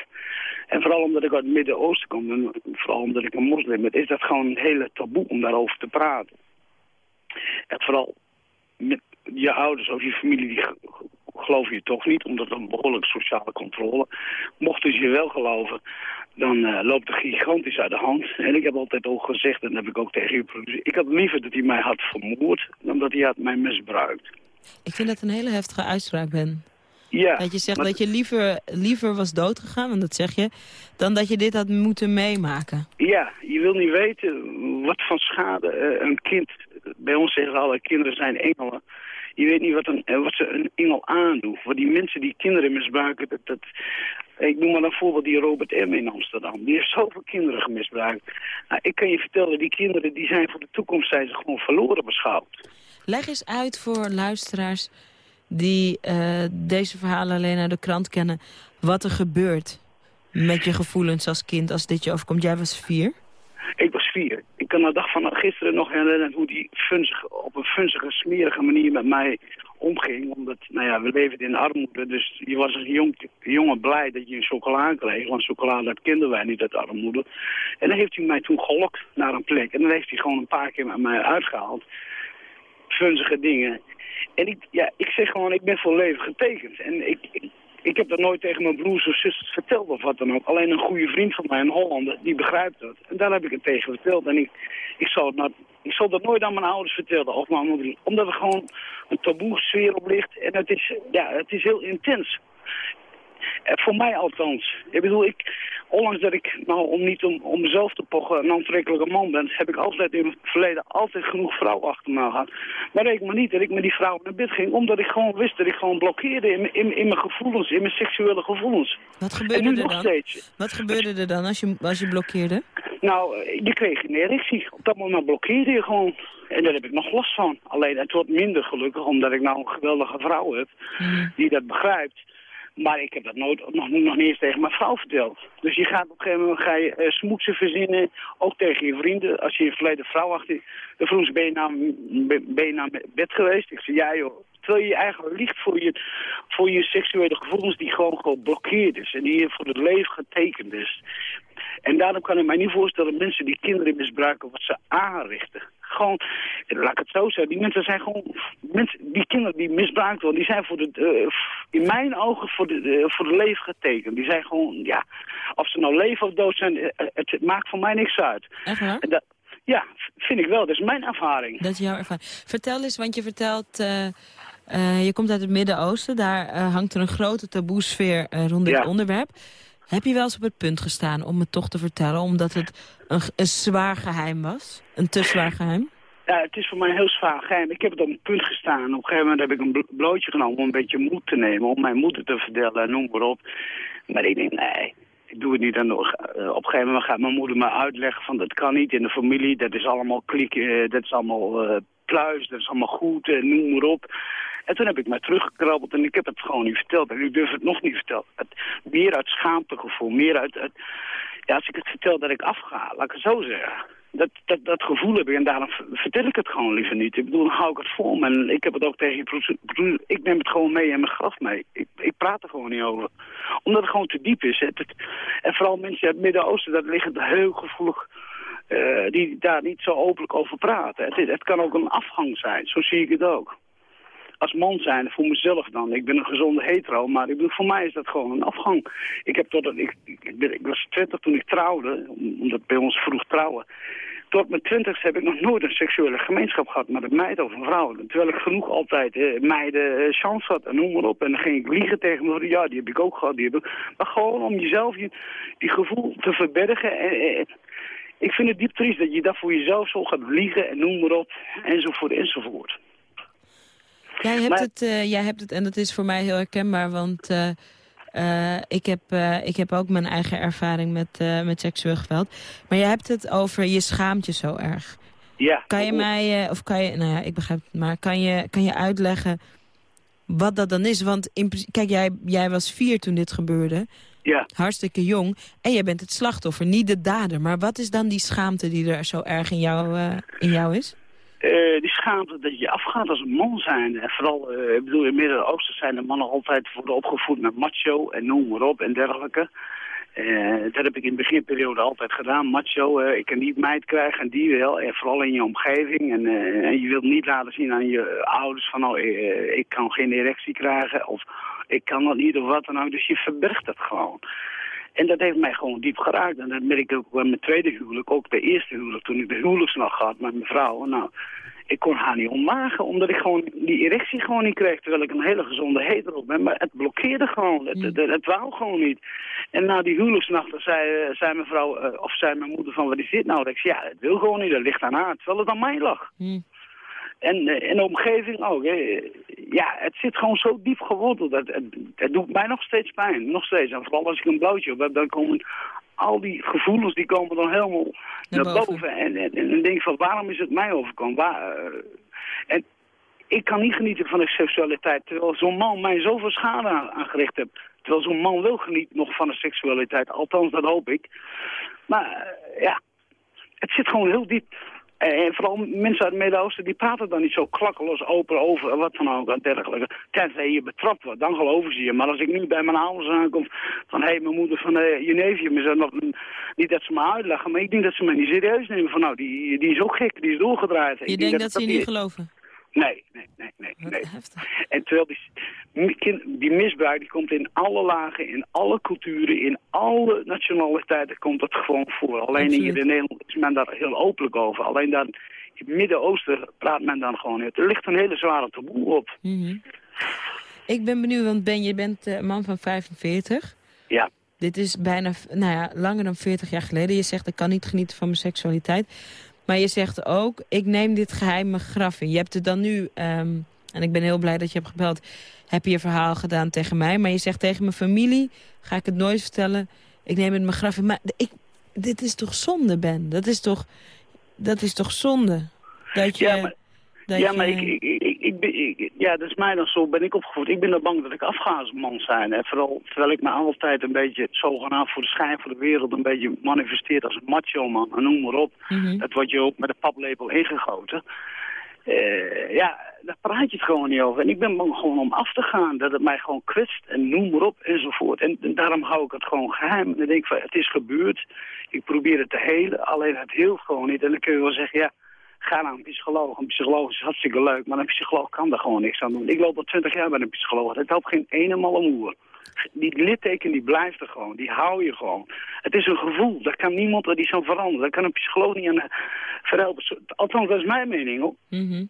En vooral omdat ik uit het Midden-Oosten kom, en vooral omdat ik een moslim ben, is dat gewoon een hele taboe om daarover te praten. En vooral met je ouders of je familie, die geloof je toch niet, omdat een behoorlijk sociale controle. Mochten ze je wel geloven, dan uh, loopt het gigantisch uit de hand. En ik heb altijd ook gezegd, en dat heb ik ook tegen u ik had liever dat hij mij had vermoord, dan dat hij had mij misbruikt. Ik vind dat een hele heftige uitspraak, Ben. Ja. Dat je zegt dat je liever, liever was doodgegaan, want dat zeg je, dan dat je dit had moeten meemaken. Ja, je wil niet weten wat van schade uh, een kind... Bij ons zeggen alle kinderen zijn engelen. Je weet niet wat, een, eh, wat ze een engel aandoet. Voor die mensen die kinderen misbruiken, dat, dat, ik noem maar een voorbeeld die Robert M. in Amsterdam. Die heeft zoveel kinderen gemisbruikt. Nou, ik kan je vertellen, die kinderen die zijn voor de toekomst zijn ze gewoon verloren beschouwd. Leg eens uit voor luisteraars die uh, deze verhalen alleen uit de krant kennen... wat er gebeurt met je gevoelens als kind als dit je overkomt. Jij was vier? Ik was vier. Ik kan de dag van gisteren nog herinneren hoe die op een funzige, smerige manier met mij omging. Omdat, nou ja, we leefden in armoede. Dus je was als jong, jongen blij dat je een chocola kreeg. Want chocola, dat kenden wij niet uit armoede. En dan heeft hij mij toen gelokt naar een plek. En dan heeft hij gewoon een paar keer met mij uitgehaald. Funzige dingen. En ik, ja, ik zeg gewoon, ik ben voor leven getekend. En ik, heb dat nooit tegen mijn broers of zusters verteld of wat dan ook. Alleen een goede vriend van mij, een Hollander, die begrijpt dat. En daar heb ik het tegen verteld. En ik, ik, zal, dat, ik zal dat nooit aan mijn ouders vertellen of mijn moeder. Omdat er gewoon een taboe sfeer op ligt. En het is, ja, het is heel intens. Eh, voor mij althans. Ik bedoel, ik, ondanks dat ik, nou om niet om, om mezelf te pochen, een aantrekkelijke man ben, heb ik altijd in het verleden altijd genoeg vrouwen achter me gehad. Maar ik me niet dat ik met die vrouw naar bed ging, omdat ik gewoon wist dat ik gewoon blokkeerde in, in, in mijn gevoelens, in mijn seksuele gevoelens. Wat gebeurde er dan? Steeds. Wat gebeurde er dan als je, als je blokkeerde? Nou, je kreeg een erectie. Op dat moment blokkeerde je gewoon. En daar heb ik nog last van. Alleen het wordt minder gelukkig, omdat ik nou een geweldige vrouw heb, hmm. die dat begrijpt. Maar ik heb dat nooit, nog, nog niet eens tegen mijn vrouw verteld. Dus je gaat op een gegeven moment ga je, uh, smoetsen verzinnen, ook tegen je vrienden. Als je een verleden vrouw achter dan vroeg ben je, naar, ben je naar bed geweest? Ik zei, ja joh. Terwijl je eigenlijk liegt voor je, voor je seksuele gevoelens die gewoon geblokkeerd is. En die voor het leven getekend is. En daarom kan ik mij niet voorstellen mensen die kinderen misbruiken wat ze aanrichten. Gewoon, laat ik het zo zeggen, die mensen zijn gewoon, mensen, die kinderen die misbruikt worden, die zijn voor de, uh, in mijn ogen voor de, uh, voor de leven getekend. Die zijn gewoon, ja, of ze nou leven of dood zijn, uh, het maakt voor mij niks uit. Echt waar? Dat, ja, vind ik wel. Dat is mijn ervaring. Dat is jouw ervaring. Vertel eens, want je vertelt... je komt uit het Midden-Oosten, daar hangt er een grote taboesfeer rond dit onderwerp. Heb je wel eens op het punt gestaan om het toch te vertellen... omdat het een, zwaar geheim was? Een te zwaar geheim? Ja, het is voor mij een heel zwaar geheim. Ik heb het op een punt gestaan. Op een gegeven moment heb ik een blootje genomen om een beetje moed te nemen... om mijn moeder te verdelen en noem maar op. Maar ik denk, nee, ik doe het niet. En op een gegeven moment gaat mijn moeder me uitleggen van dat kan niet in de familie. Dat is allemaal klik, dat is allemaal pluis, dat is allemaal goed, noem maar op. En toen heb ik mij teruggekrabbeld en ik heb het gewoon niet verteld. En ik durf het nog niet vertellen. Het, meer uit schaamtegevoel, meer uit. Ja, als ik het vertel dat ik afga, laat ik het zo zeggen. Dat, dat, dat gevoel heb ik en daarom vertel ik het gewoon liever niet. Ik bedoel, dan hou ik het voor me. En ik heb het ook tegen je Ik neem het gewoon mee in mijn graf mee. Ik, ik praat er gewoon niet over. Omdat het gewoon te diep is. Het, en vooral mensen uit het Midden-Oosten, dat liggen heel gevoelig... Uh, die daar niet zo openlijk over praten. Het, het kan ook een afgang zijn, zo zie ik het ook als man zijn, voor mezelf dan. Ik ben een gezonde hetero, maar ik bedoel, voor mij is dat gewoon een afgang. Ik, heb tot, ik, ik, ik was twintig toen ik trouwde, omdat bij ons vroeg trouwen. Tot mijn twintigste heb ik nog nooit een seksuele gemeenschap gehad met een meid of een vrouw. Terwijl ik genoeg altijd eh, meiden eh, chance had en noem maar op. En dan ging ik liegen tegen me. Ja, die heb ik ook gehad. Die heb ik... Maar gewoon om jezelf je, die gevoel te verbergen. En, ik vind het diep triest dat je dat voor jezelf zo gaat liegen en noem maar op. Enzovoort enzovoort. Jij hebt, het, uh, jij hebt het, en dat is voor mij heel herkenbaar, want uh, uh, ik, heb, ik heb ook mijn eigen ervaring met, met seksueel geweld. Maar jij hebt het over, je schaamt je zo erg. Ja. Kan je mij, of kan je, nou ja, ik begrijp het, maar kan je, kan je uitleggen wat dat dan is? Want in, kijk, jij, jij was vier toen dit gebeurde. Ja. Hartstikke jong. En jij bent het slachtoffer, niet de dader. Maar wat is dan die schaamte die er zo erg in jou, in jou is? Uh, die schaamte dat je afgaat als een man zijn. En vooral, uh, ik bedoel, in het Midden-Oosten zijn de mannen altijd worden opgevoed met macho en noem maar op en dergelijke. Uh, dat heb ik in de beginperiode altijd gedaan, macho. ik kan niet meid krijgen en die wel. En vooral in je omgeving. En, en je wilt niet laten zien aan je ouders van, oh, ik kan geen erectie krijgen. Of ik kan dat niet of wat dan ook. Dus je verbergt het gewoon. En dat heeft mij gewoon diep geraakt. En dat merk ik ook bij mijn tweede huwelijk. Ook de eerste huwelijk, toen ik de huwelijksnacht had met mijn vrouw. Nou, ik kon haar niet ommagen, omdat ik gewoon die erectie gewoon niet kreeg. Terwijl ik een hele gezonde hetero ben. Maar het blokkeerde gewoon. Het, het, het, wou gewoon niet. En na die huwelijksnacht zei, zei mijn vrouw, uh, of zei mijn moeder van, wat is dit nou? Dat ik zei, ja, het wil gewoon niet. Dat ligt aan haar. Terwijl het aan mij lag. Mm. En in de omgeving ook. Ja, het zit gewoon zo diep geworteld. Het, het, het, doet mij nog steeds pijn. Nog steeds. En vooral als ik een blootje op heb, dan komen al die gevoelens die komen dan helemaal naar, boven. En, en, en, denk van, waarom is het mij overkomen? Waar, uh, en ik kan niet genieten van de seksualiteit. Terwijl zo'n man mij zoveel schade aangericht heeft. Terwijl zo'n man wil genieten nog van de seksualiteit. Althans, dat hoop ik. Maar uh, ja, het zit gewoon heel diep. En vooral mensen uit het Midden-Oosten, die praten dan niet zo klakkeloos open over wat dan ook en dergelijke. Tenzij je betrapt wordt, dan geloven ze je. Maar als ik nu bij mijn ouders aankom van, hé, hey, mijn moeder van uh, je neefje, maar nog, niet dat ze me uitleggen, maar ik denk dat ze me niet serieus nemen. Van, nou, die, die is ook gek, die is doorgedraaid. Je denkt dat, dat, ze je niet geloven? Nee, nee, nee, nee. nee. En terwijl die, die misbruik die komt in alle lagen, in alle culturen, in alle nationaliteiten komt dat gewoon voor. Alleen hier in Nederland is men daar heel openlijk over. Alleen dan in het Midden-Oosten praat men dan gewoon uit. Er ligt een hele zware taboe op. Mm Ik ben benieuwd, want Ben, je bent een man van 45. Ja. Dit is bijna, nou ja, langer dan 40 jaar geleden. Je zegt, ik kan niet genieten van mijn seksualiteit. Maar je zegt ook, ik neem dit geheim mijn graf in. Je hebt het dan nu, ehm, en ik ben heel blij dat je hebt gebeld... heb je je verhaal gedaan tegen mij. Maar je zegt tegen mijn familie, ga ik het nooit vertellen... ik neem het mijn graf in. Maar ik, dit is toch zonde, Ben? Dat is toch, dat is toch zonde? Dat je, ja, maar, ja, maar ik, ik, ja, dat is mij dan zo, ben ik opgevoed. Ik ben er bang dat ik afga als man zijn. Hè. Vooral terwijl ik me altijd een beetje zogenaamd voor de schijn voor de wereld een beetje manifesteert als een macho man. En noem maar op. Mm Dat wordt je ook met een paplepel ingegoten. Uh, ja, daar praat je het gewoon niet over. En ik ben bang gewoon om af te gaan. Dat het mij gewoon kwetst en noem maar op enzovoort. En, en daarom hou ik het gewoon geheim. En dan denk ik van, het is gebeurd. Ik probeer het te helen. Alleen het hield gewoon niet. En dan kun je wel zeggen, ja Ga naar een psycholoog. Een psycholoog is hartstikke leuk, maar een psycholoog kan daar gewoon niks aan doen. Ik loop al twintig jaar bij een psycholoog. Het helpt geen ene malle moer. Die litteken die blijft er gewoon. Die hou je gewoon. Het is een gevoel. Daar kan niemand er iets aan veranderen. Daar kan een psycholoog niet aan verhelpen. Althans, dat is mijn mening hoor. Mm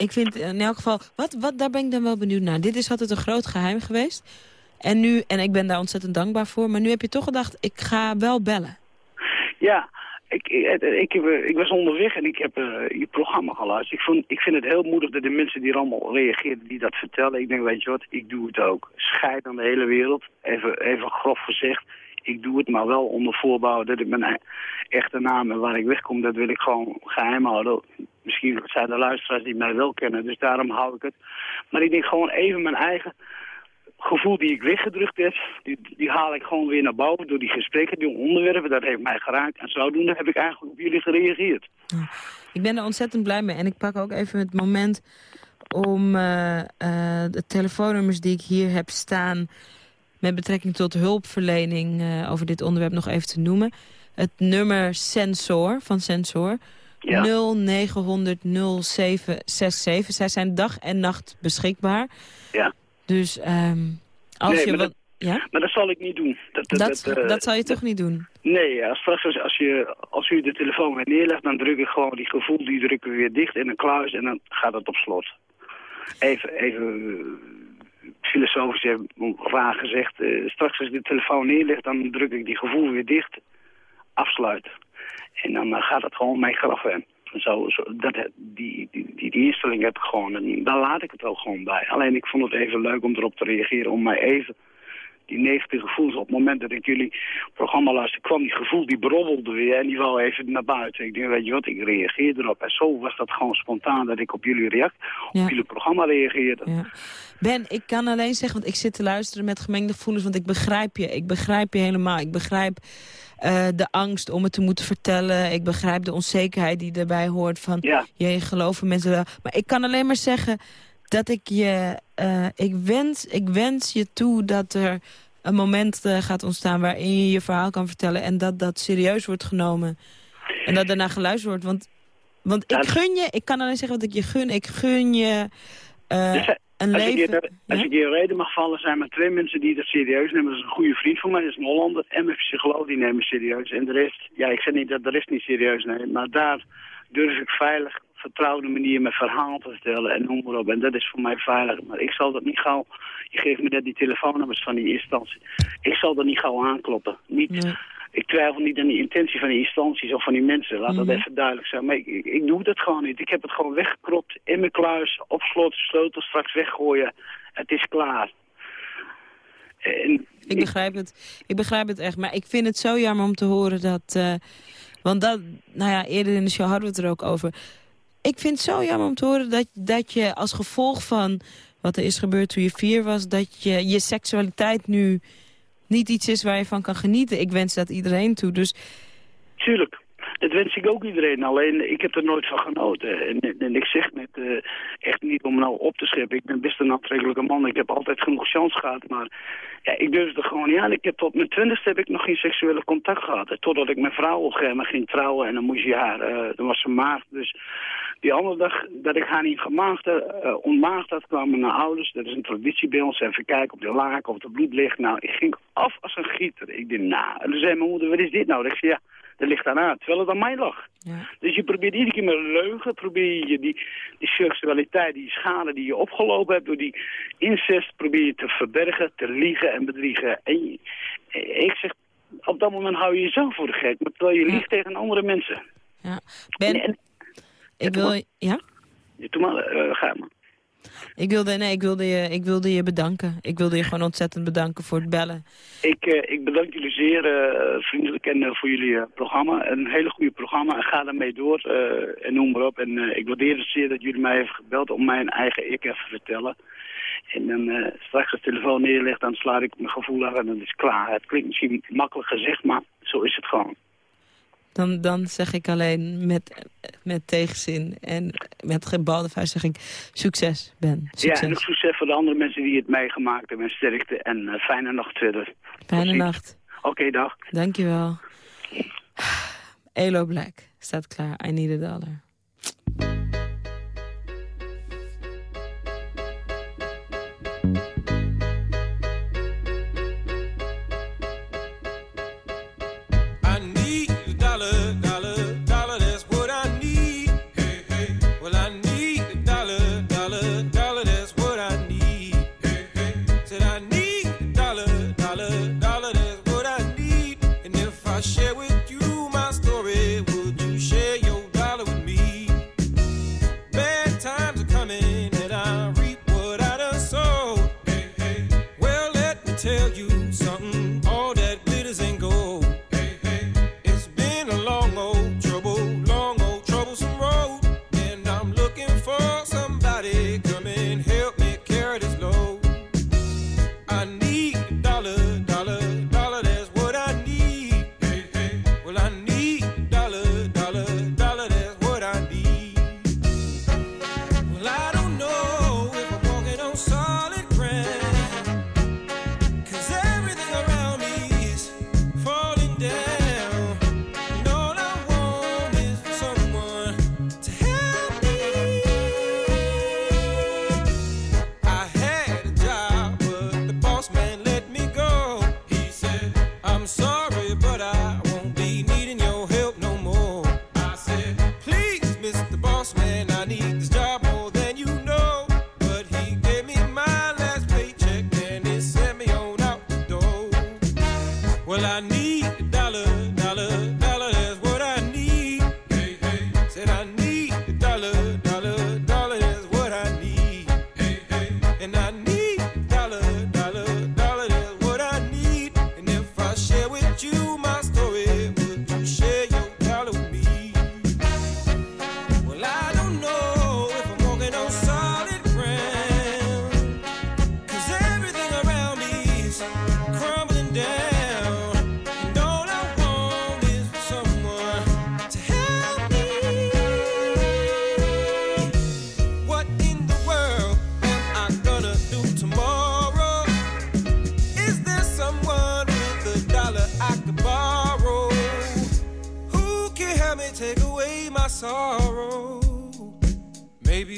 ik vind in elk geval, wat, wat, daar ben ik dan wel benieuwd naar. Dit is altijd een groot geheim geweest. En nu, en ik ben daar ontzettend dankbaar voor, maar nu heb je toch gedacht, ik ga wel bellen. Ja, ik, ik, was onderweg en ik heb uh, je programma geluisterd. Ik, vond, ik vind het heel moedig dat de mensen die er allemaal reageren, die dat vertellen. Ik denk, weet je wat, ik doe het ook. Scheid aan de hele wereld, even, even grof gezegd. Ik doe het maar wel onder voorbouw dat ik mijn e-, echte naam en waar ik wegkom, dat wil ik gewoon geheim houden. Misschien zijn er luisteraars die mij wel kennen, dus daarom hou ik het. Maar ik denk gewoon even mijn eigen gevoel die ik weggedrukt heb, die, die, haal ik gewoon weer naar boven door die gesprekken, die onderwerpen. Dat heeft mij geraakt. En zodoende heb ik eigenlijk op jullie gereageerd. Ik ben er ontzettend blij mee. En ik pak ook even het moment om uh, uh, de telefoonnummers die ik hier heb staan... met betrekking tot hulpverlening uh, over dit onderwerp nog even te noemen. Het nummer Sensor van Sensor... Ja. 0900 0767. Zij zijn dag en nacht beschikbaar. Ja. Dus um, als nee, je... Maar wat, dat, ja? maar dat zal ik niet doen. Dat, dat, dat, uh, dat zal je toch niet doen? Nee, ja, straks als, als, je, als u de telefoon weer neerlegt, dan druk ik gewoon die gevoel, die drukken we weer dicht in een kluis en dan gaat het op slot. Even, even uh, filosofisch raar gezegd, uh, straks als ik de telefoon neerlegt, dan druk ik die gevoel weer dicht, afsluit. En dan gaat het gewoon mijn graf in. Zo, zo, dat, die, die, die, die instelling heb ik gewoon, en daar laat ik het ook gewoon bij. Alleen ik vond het even leuk om erop te reageren, om mij even die negatieve gevoelens op het moment dat ik jullie programma luisterde, kwam die gevoel, die brobbelde weer en die wou even naar buiten. Ik denk, weet je wat, ik reageer erop. En zo was dat gewoon spontaan dat ik op jullie react, Ja. op jullie programma reageerde. Ja. Ben, ik kan alleen zeggen, want ik zit te luisteren met gemengde gevoelens, want ik begrijp je. Ik begrijp je helemaal. Ik begrijp uh, de angst om het te moeten vertellen. Ik begrijp de onzekerheid die erbij hoort van, Ja. je geloven mensen wel. Maar ik kan alleen maar zeggen dat ik je, uh, ik, wens, ik wens je toe dat er een moment uh, gaat ontstaan waarin je je verhaal kan vertellen en dat dat serieus wordt genomen. En dat daarna geluisterd wordt. Want, want ik gun je, ik kan alleen zeggen wat ik je gun. Ik gun je uh, Dus, een als leven... Ik als ik je reden mag vallen, zijn maar twee mensen die dat serieus nemen. Dat is een goede vriend van mij, dat is een Hollander. En mijn psycholoog, die nemen serieus. En de rest, ja, ik zeg niet dat de rest niet serieus neemt. Maar daar durf ik veilig, vertrouwde manier mijn verhaal te vertellen en noem maar op. En dat is voor mij veilig. Maar ik zal dat niet gauw... Je geeft me net die telefoonnummers van die instantie. Ik zal dat niet gauw aankloppen. Niet... Nee. Ik twijfel niet aan de intentie van die instanties of van die mensen. Laat dat Mhm. even duidelijk zijn. Maar ik, ik, ik doe dat gewoon niet. Ik heb het gewoon weggekropt in mijn kluis, op slot, sleutel straks weggooien. Het is klaar. En Ik begrijp het. Ik begrijp het echt. Maar ik vind het zo jammer om te horen dat... eh, want dat, nou ja, eerder in de show hadden we het er ook over. Ik vind het zo jammer om te horen dat, dat je als gevolg van wat er is gebeurd toen je vier was... dat je, je seksualiteit nu niet iets is waar je van kan genieten. Ik wens dat iedereen toe. Dus Tuurlijk. Dat wens ik ook iedereen. Alleen, ik heb er nooit van genoten. En, en ik zeg net, eh, echt niet om nou op te scheppen. Ik ben best een aantrekkelijke man. Ik heb altijd genoeg chance gehad. Maar ja, ik durfde gewoon niet aan. Ik heb tot mijn twintigste heb ik nog geen seksuele contact gehad. Totdat ik mijn vrouw op ging trouwen. En dan moest je haar, eh, dan was ze maagd. Dus die andere dag dat ik haar niet gemaagd, uh, ontmaagd had, kwamen mijn ouders. Dat is een traditie bij ons. Even kijken op de laken, of het bloed ligt. Nou, ik ging af als een gieter. Ik dacht, nou. En toen zei mijn moeder, wat is dit nou? Ik zei, ja, dat ligt haar. Terwijl het aan mij lag. ja. Dus je probeert iedere keer met een leugen, probeer je die, die seksualiteit, die schade die je opgelopen hebt door die incest, probeer je te verbergen, te liegen en bedriegen. En je- ik zeg, op dat moment hou je jezelf voor de gek, maar terwijl je Ja. liegt tegen andere mensen. ja. Ben, En, en, ik, wil, ja? Doe maar, eh, ga maar. Ik wilde, nee, ik wilde, je, ik wilde je bedanken. Ik wilde je gewoon ontzettend bedanken voor het bellen. Ik, eh, ik bedank jullie zeer eh, vriendelijk en voor jullie programma. Een hele goede programma en ga daarmee door en noem maar op. En ik waardeer het zeer dat jullie mij hebben gebeld om mijn eigen ik even te vertellen. En dan straks als de telefoon neerlegt, dan slaat ik mijn gevoel af en dan is het klaar. Het klinkt misschien makkelijk gezegd, maar zo is het gewoon. Dan, dan zeg ik alleen met, met tegenzin en met gebalde vuist zeg ik succes, Ben. Ja, Succes. en ook succes voor de andere mensen die het meegemaakt hebben en sterkte. En eh, fijne nacht verder. Fijne nacht. Oké, dag. Dankjewel. Elo Black staat klaar. I need a dollar.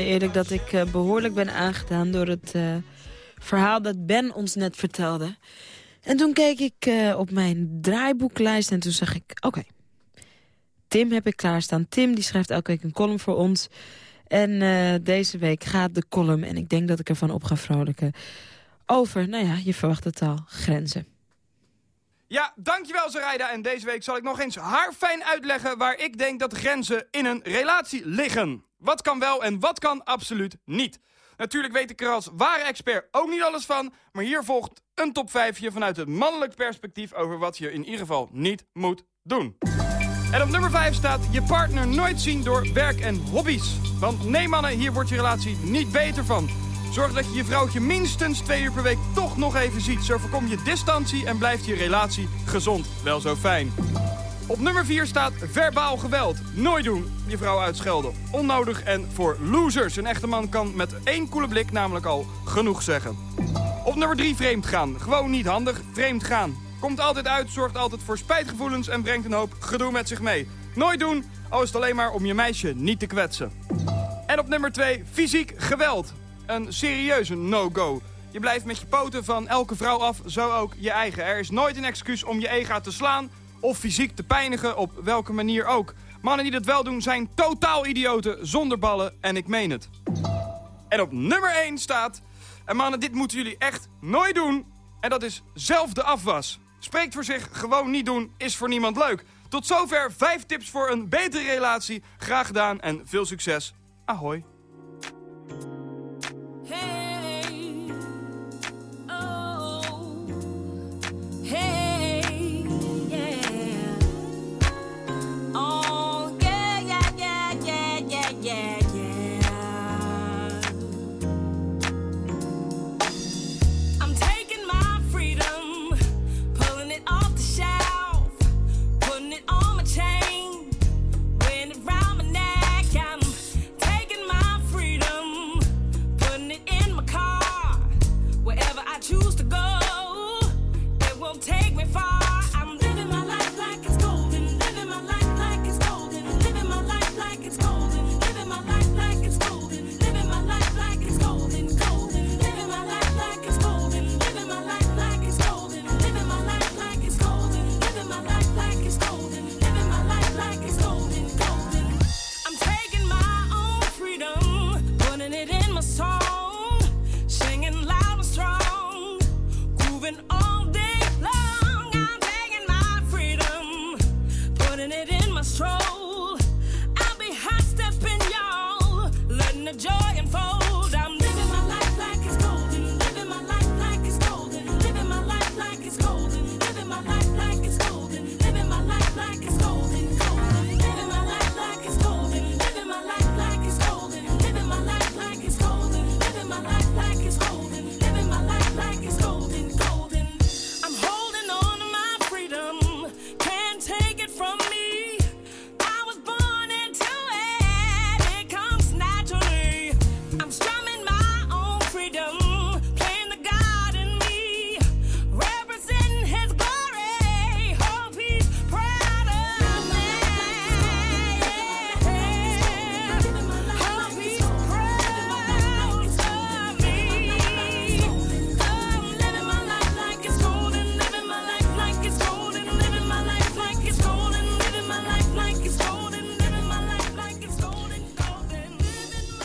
Eerlijk dat ik eh, behoorlijk ben aangedaan... door het eh, verhaal dat Ben ons net vertelde. En toen keek ik eh, op mijn draaiboeklijst en toen zag ik... oké, Tim heb ik klaarstaan. Tim die schrijft elke week een column voor ons. En deze week gaat de column, en ik denk dat ik ervan op ga vrolijken... over, nou ja, je verwacht het al, grenzen. Ja, dankjewel Sarayda. En deze week zal ik nog eens haarfijn uitleggen waar ik denk dat grenzen in een relatie liggen. Wat kan wel en wat kan absoluut niet. Natuurlijk weet ik er als ware expert ook niet alles van, maar hier volgt een top 5 vanuit het mannelijk perspectief over wat je in ieder geval niet moet doen. En op nummer 5 staat je partner nooit zien door werk en hobby's. Want nee mannen, hier wordt je relatie niet beter van. Zorg dat je je vrouwtje minstens twee uur per week toch nog even ziet. Zo voorkom je distantie en blijft je relatie gezond. Wel zo fijn. Op nummer 4 staat verbaal geweld. Nooit doen. Je vrouw uitschelden. Onnodig en voor losers. Een echte man kan met één koele blik namelijk al genoeg zeggen. Op nummer 3 vreemd gaan. Gewoon niet handig. Vreemd gaan. Komt altijd uit, zorgt altijd voor spijtgevoelens en brengt een hoop gedoe met zich mee. Nooit doen, al is het alleen maar om je meisje niet te kwetsen. En op nummer 2, fysiek geweld. Een serieuze no-go. Je blijft met je poten van elke vrouw af, zo ook je eigen. Er is nooit een excuus om je ega te slaan of fysiek te pijnigen, op welke manier ook. Mannen die dat wel doen zijn totaal idioten, zonder ballen en ik meen het. En op nummer 1 staat... En mannen, dit moeten jullie echt nooit doen. En dat is zelf de afwas. Spreekt voor zich, gewoon niet doen, is voor niemand leuk. Tot zover 5 tips voor een betere relatie. Graag gedaan en veel succes. Ahoy. Hey,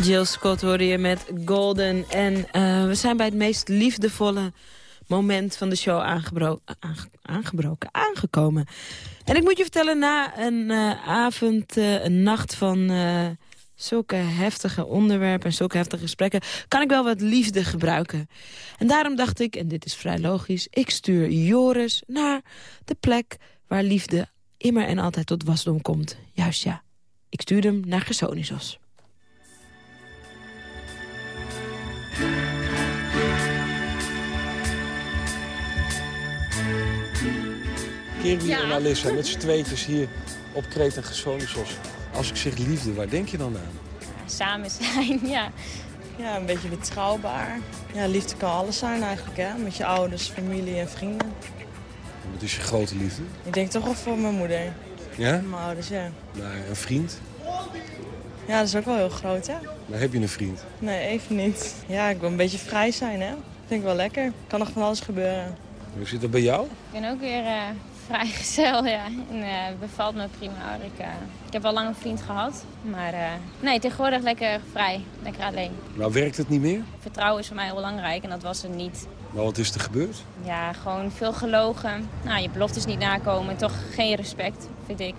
Jill Scott hoorde je met Golden. En uh, we zijn bij het meest liefdevolle moment van de show aangebro aange aangebroken, aangekomen. En ik moet je vertellen, na een uh, avond, uh, een nacht van zulke heftige onderwerpen en zulke heftige gesprekken... kan ik wel wat liefde gebruiken. En daarom dacht ik, en dit is vrij logisch... ik stuur Joris naar de plek waar liefde immer en altijd tot wasdom komt. Juist ja, ik stuur hem naar Gersonisos. Keren ja. en Alissa met z'n tweetjes hier op Kreet en Gersonisos. Als ik zeg liefde, waar denk je dan aan? Ja, samen zijn, ja. Ja, een beetje betrouwbaar. Ja, liefde kan alles zijn eigenlijk, hè. Met je ouders, familie en vrienden. Wat is je grote liefde? Ik denk toch wel voor mijn moeder. Ja? Mijn ouders, ja. Maar een vriend? Ja, dat is ook wel heel groot, hè. Maar heb je een vriend? Nee, even niet. Ja, ik wil een beetje vrij zijn, hè. Vind ik wel lekker. Kan nog van alles gebeuren. Hoe zit dat bij jou? Ik ben ook weer uh, vrijgezel, ja. En uh, bevalt me prima. Ik, uh, ik heb wel lang een vriend gehad. Maar nee, tegenwoordig lekker vrij. Lekker alleen. Nou, werkt het niet meer? Vertrouwen is voor mij heel belangrijk en dat was het niet. Maar wat is er gebeurd? Ja, gewoon veel gelogen. Nou, je beloftes niet nakomen. Toch geen respect, vind ik.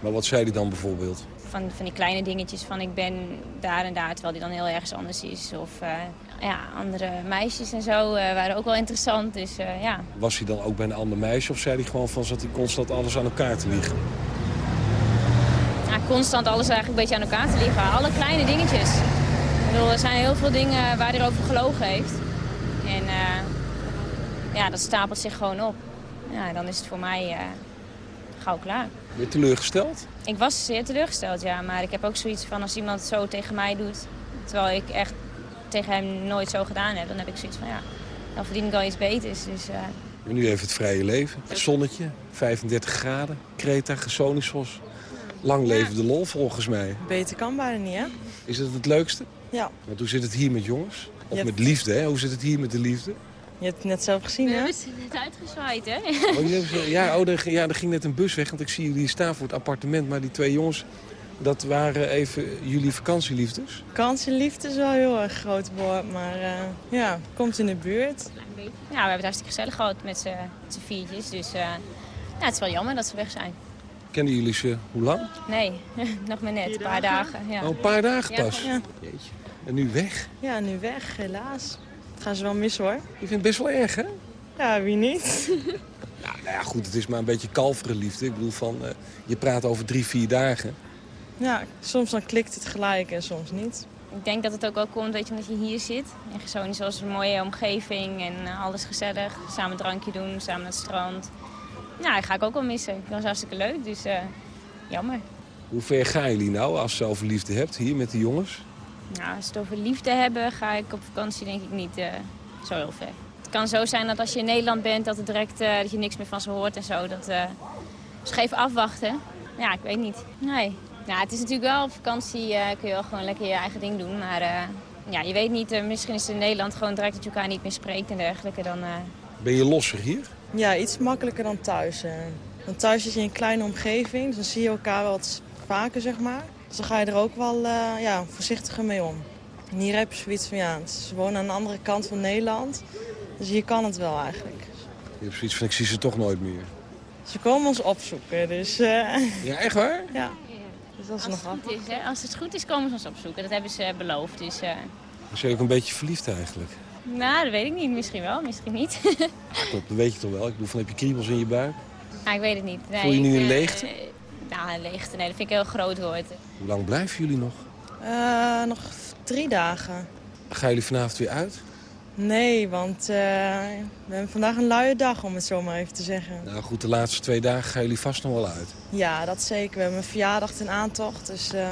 Maar wat zei hij dan bijvoorbeeld? Van, van die kleine dingetjes van ik ben daar en daar, terwijl hij dan heel ergens anders is. Of ja, andere meisjes en zo uh, waren ook wel interessant. Dus, uh, ja. Was hij dan ook bij een ander meisje of zei hij gewoon van zat hij constant alles aan elkaar te liggen? Ja, constant alles eigenlijk een beetje aan elkaar te liggen. Alle kleine dingetjes. Ik bedoel, er zijn heel veel dingen waar hij over gelogen heeft. En ja, dat stapelt zich gewoon op. Ja, dan is het voor mij gauw klaar. Ben je teleurgesteld? Ik was zeer teleurgesteld, ja. Maar ik heb ook zoiets van als iemand zo tegen mij doet... terwijl ik echt tegen hem nooit zo gedaan heb... dan heb ik zoiets van, ja, dan verdien ik al iets beters. Dus, uh... nu even het vrije leven. Het zonnetje, 35 graden, Kreta, Gersonisos. Lang leven de lol, volgens mij. Beter kan bijna niet, hè? Is het het leukste? Ja. Want hoe zit het hier met jongens? Of met liefde, hè? Hoe zit het hier met de liefde? Je hebt het net zelf gezien, hè? We hebben het net uitgezwaaid, hè? Oh, ja, oh, er, ja, er ging net een bus weg, want ik zie jullie staan voor het appartement. Maar die twee jongens, dat waren even jullie vakantieliefdes? Vakantieliefdes is wel heel erg groot woord, maar uh, ja, komt in de buurt. Ja, we hebben het hartstikke gezellig gehad met z'n viertjes. Dus uh, ja, het is wel jammer dat ze weg zijn. Kennen jullie ze hoe lang? Nee, nog maar net, een paar dagen. ja. Oh, een paar dagen pas? Ja. Jeetje. En nu weg? Ja, nu weg, helaas. Dat gaan ze wel mis hoor. Je vindt het best wel erg, hè? Ja, wie niet? ja, nou ja, goed, het is maar een beetje kalvere liefde. Ik bedoel, van, uh, je praat over drie, vier dagen. Ja, soms dan klikt het gelijk en soms niet. Ik denk dat het ook wel komt, weet je, omdat je hier zit. En gewoon zoals een mooie omgeving en uh, alles gezellig. Samen een drankje doen, samen naar het strand. Ja, dat ga ik ook wel missen. Dat was hartstikke leuk, dus uh, jammer. Hoe ver gaan jullie nou als je over liefde hebt, hier met de jongens? Nou, als het over liefde hebben, ga ik op vakantie denk ik niet uh, zo heel ver. Het kan zo zijn dat als je in Nederland bent, dat, het direct, uh, dat je niks meer van ze hoort en zo. Dat, uh, dus even afwachten. Ja, ik weet niet. Nee. Nou, het is natuurlijk wel op vakantie kun je wel gewoon lekker je eigen ding doen. Maar ja, je weet niet, misschien is het in Nederland gewoon direct dat je elkaar niet meer spreekt en dergelijke. Dan, Ben je losser hier? Ja, iets makkelijker dan thuis. Want thuis zit je in een kleine omgeving, dus dan zie je elkaar wel wat vaker, zeg maar. Dus dan ga je er ook wel uh, ja, voorzichtiger mee om. En hier heb je zoiets van, ja, ze wonen aan de andere kant van Nederland. Dus hier kan het wel eigenlijk. Je hebt zoiets van, ik zie ze toch nooit meer. Ze komen ons opzoeken, dus... Uh... Ja, echt waar? Ja. Dus dat is als, nog het goed is, hè? als het goed is, komen ze ons opzoeken. Dat hebben ze beloofd, dus... Uh... Dus je ook een beetje verliefd eigenlijk? Nou, dat weet ik niet. Misschien wel, misschien niet. Klopt, dat weet je toch wel? Ik bedoel, van heb je kriebels in je buik? Ah, ik weet het niet. Nee, Voel je ik, een leegte? Nou, een leegte, nee, dat vind ik heel groot woord. Hoe lang blijven jullie nog? Uh, nog drie dagen. Gaan jullie vanavond weer uit? Nee, want uh, we hebben vandaag een luie dag, om het zo maar even te zeggen. Nou goed, de laatste twee dagen gaan jullie vast nog wel uit. Ja, dat zeker. We hebben een verjaardag in aantocht, dus... Uh...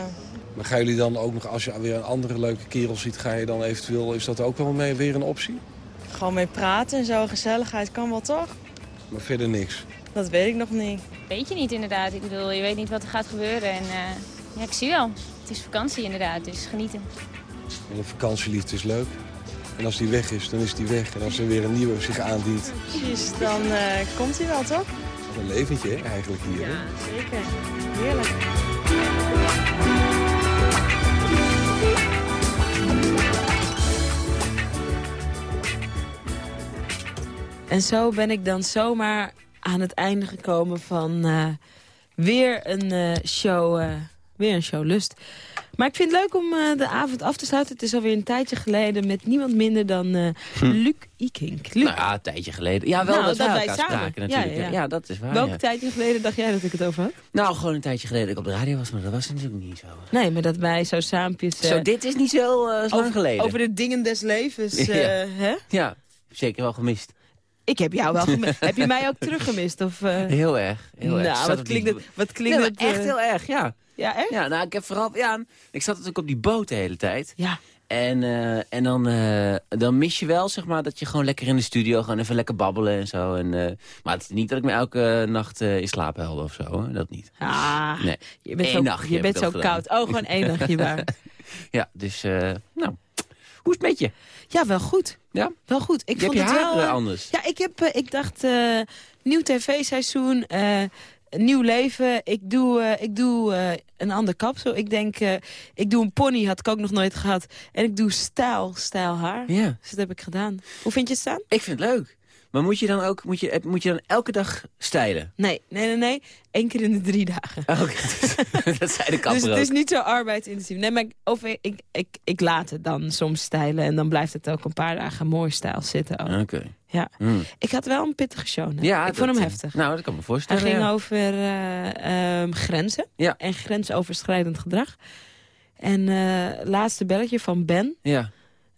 Maar gaan jullie dan ook nog, als je weer een andere leuke kerel ziet... ga je dan eventueel, is dat ook wel mee weer een optie? Gewoon mee praten en zo, gezelligheid kan wel toch? Maar verder niks? Dat weet ik nog niet. Weet je niet inderdaad. Ik bedoel, je weet niet wat er gaat gebeuren. En uh, ja, ik zie wel. Het is vakantie inderdaad, dus genieten. En een vakantieliefde is leuk. En als die weg is, dan is die weg. En als er weer een nieuwe zich aandient... Precies, dan eh, komt hij wel, toch? Een leventje hè, eigenlijk hier. Ja, zeker. Heerlijk. En zo ben ik dan zomaar aan het einde gekomen van eh, weer een eh, show... weer een show Lust. Maar ik vind het leuk om uh, de avond af te sluiten. Het is alweer een tijdje geleden met niemand minder dan uh, hm. Luc Ikink. Luc. Nou ja, een tijdje geleden. Ja, wel nou, dat, wij elkaar samen. spraken natuurlijk. Ja, ja. ja, dat is waar. Welke tijdje geleden dacht jij dat ik het over had? Nou, gewoon een tijdje geleden dat ik op de radio was, maar dat was natuurlijk niet zo. Nee, maar dat wij zo saampjes... Uh, zo, dit is niet zo lang over, geleden. Over de dingen des levens, ja. hè? Ja, zeker wel gemist. Ik heb jou wel gemist. heb je mij ook teruggemist? Of, Heel erg. Heel nou, erg. wat klinkt, het, wat klinkt nee, het... Echt heel erg, ja. Ja, echt? Ja, nou, ik heb vooral... Ja, ik zat natuurlijk op die boot de hele tijd. Ja. En, uh, en dan, uh, dan mis je wel, zeg maar, dat je gewoon lekker in de studio... gewoon even lekker babbelen en zo. En, uh, maar het is niet dat ik me elke nacht in slaap helde of zo. Hè? Dat niet. Ah, nee. je bent Eén zo, nachtje je bent zo koud. Oh, gewoon één nachtje waar. ja, dus, nou... Hoe is het met je? Ja, wel goed. Ja? Wel goed. Ik je vond het wel anders. Ja, ik, heb, ik dacht, nieuw tv-seizoen nieuw leven. Ik doe, uh, ik doe uh, een ander kapsel. Ik denk, uh, ik doe een pony, had ik ook nog nooit gehad. En ik doe stijl, stijl haar. Ja. Dus dat heb ik gedaan. Hoe vind je het staan? Ik vind het leuk. Maar moet je dan ook moet je, moet je dan elke dag stijlen? Nee, nee, nee, nee. Eén keer in de drie dagen. Oh, dat zei de kapper Dus het is niet zo arbeidsintensief. Nee, maar ik, of ik, ik, ik, ik, laat het dan soms stijlen. En dan blijft het ook een paar dagen mooi stijl zitten. Oké. Ja. Mm. Ik had wel een pittige show. Ja, ik vond hem heftig. Nou, dat kan me voorstellen. Hij ging ja. over uh, um, grenzen. Ja. En grensoverschrijdend gedrag. En uh, laatste belletje van Ben. Ja.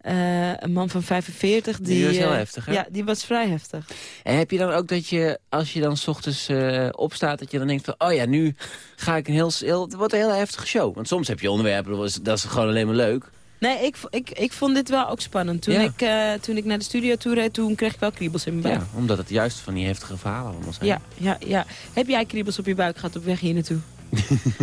Uh, een man van 45. Die, die was heel heftig, hè? Ja, die was vrij heftig. En heb je dan ook dat je, als je dan s ochtends uh, opstaat... dat je dan denkt van, oh ja, nu ga ik een heel... heel het wordt een heel heftige show. Want soms heb je onderwerpen, dat is, dat is gewoon alleen maar leuk. Nee, ik, ik, ik vond dit wel ook spannend. Toen, ja. ik, uh, toen ik naar de studio toe reed, toen kreeg ik wel kriebels in mijn buik. Ja, omdat het juist van die heftige verhalen allemaal zijn. Ja, ja, ja. Heb jij kriebels op je buik gehad op weg hier naartoe?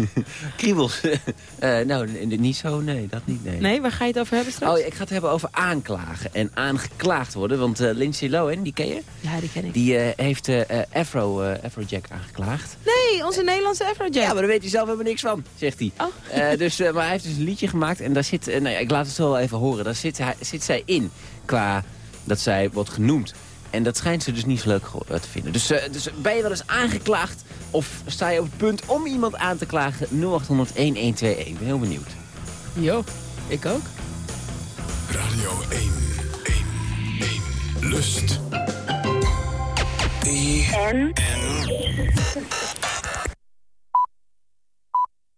Kriebels? uh, nou, niet zo, nee, dat niet, nee. Nee, waar ga je het over hebben straks? Oh, ik ga het hebben over aanklagen en aangeklaagd worden. Want uh, Lindsay Lohan, die ken je? Ja, die ken ik. Die uh, heeft Afro, Afrojack aangeklaagd. Nee, onze Nederlandse Afrojack. Ja, maar daar weet hij zelf helemaal niks van, zegt hij. Oh. dus, maar hij heeft dus een liedje gemaakt en daar zit, nou ja, ik laat het zo wel even horen. Daar zit, hij, zit zij in, qua dat zij wordt genoemd. En dat schijnt ze dus niet zo leuk te vinden. Dus, uh, dus ben je wel eens aangeklaagd of sta je op het punt om iemand aan te klagen? 0800-1121. Ik ben heel benieuwd. Jo, ik ook. Radio 1, 1, 1, Lust. En?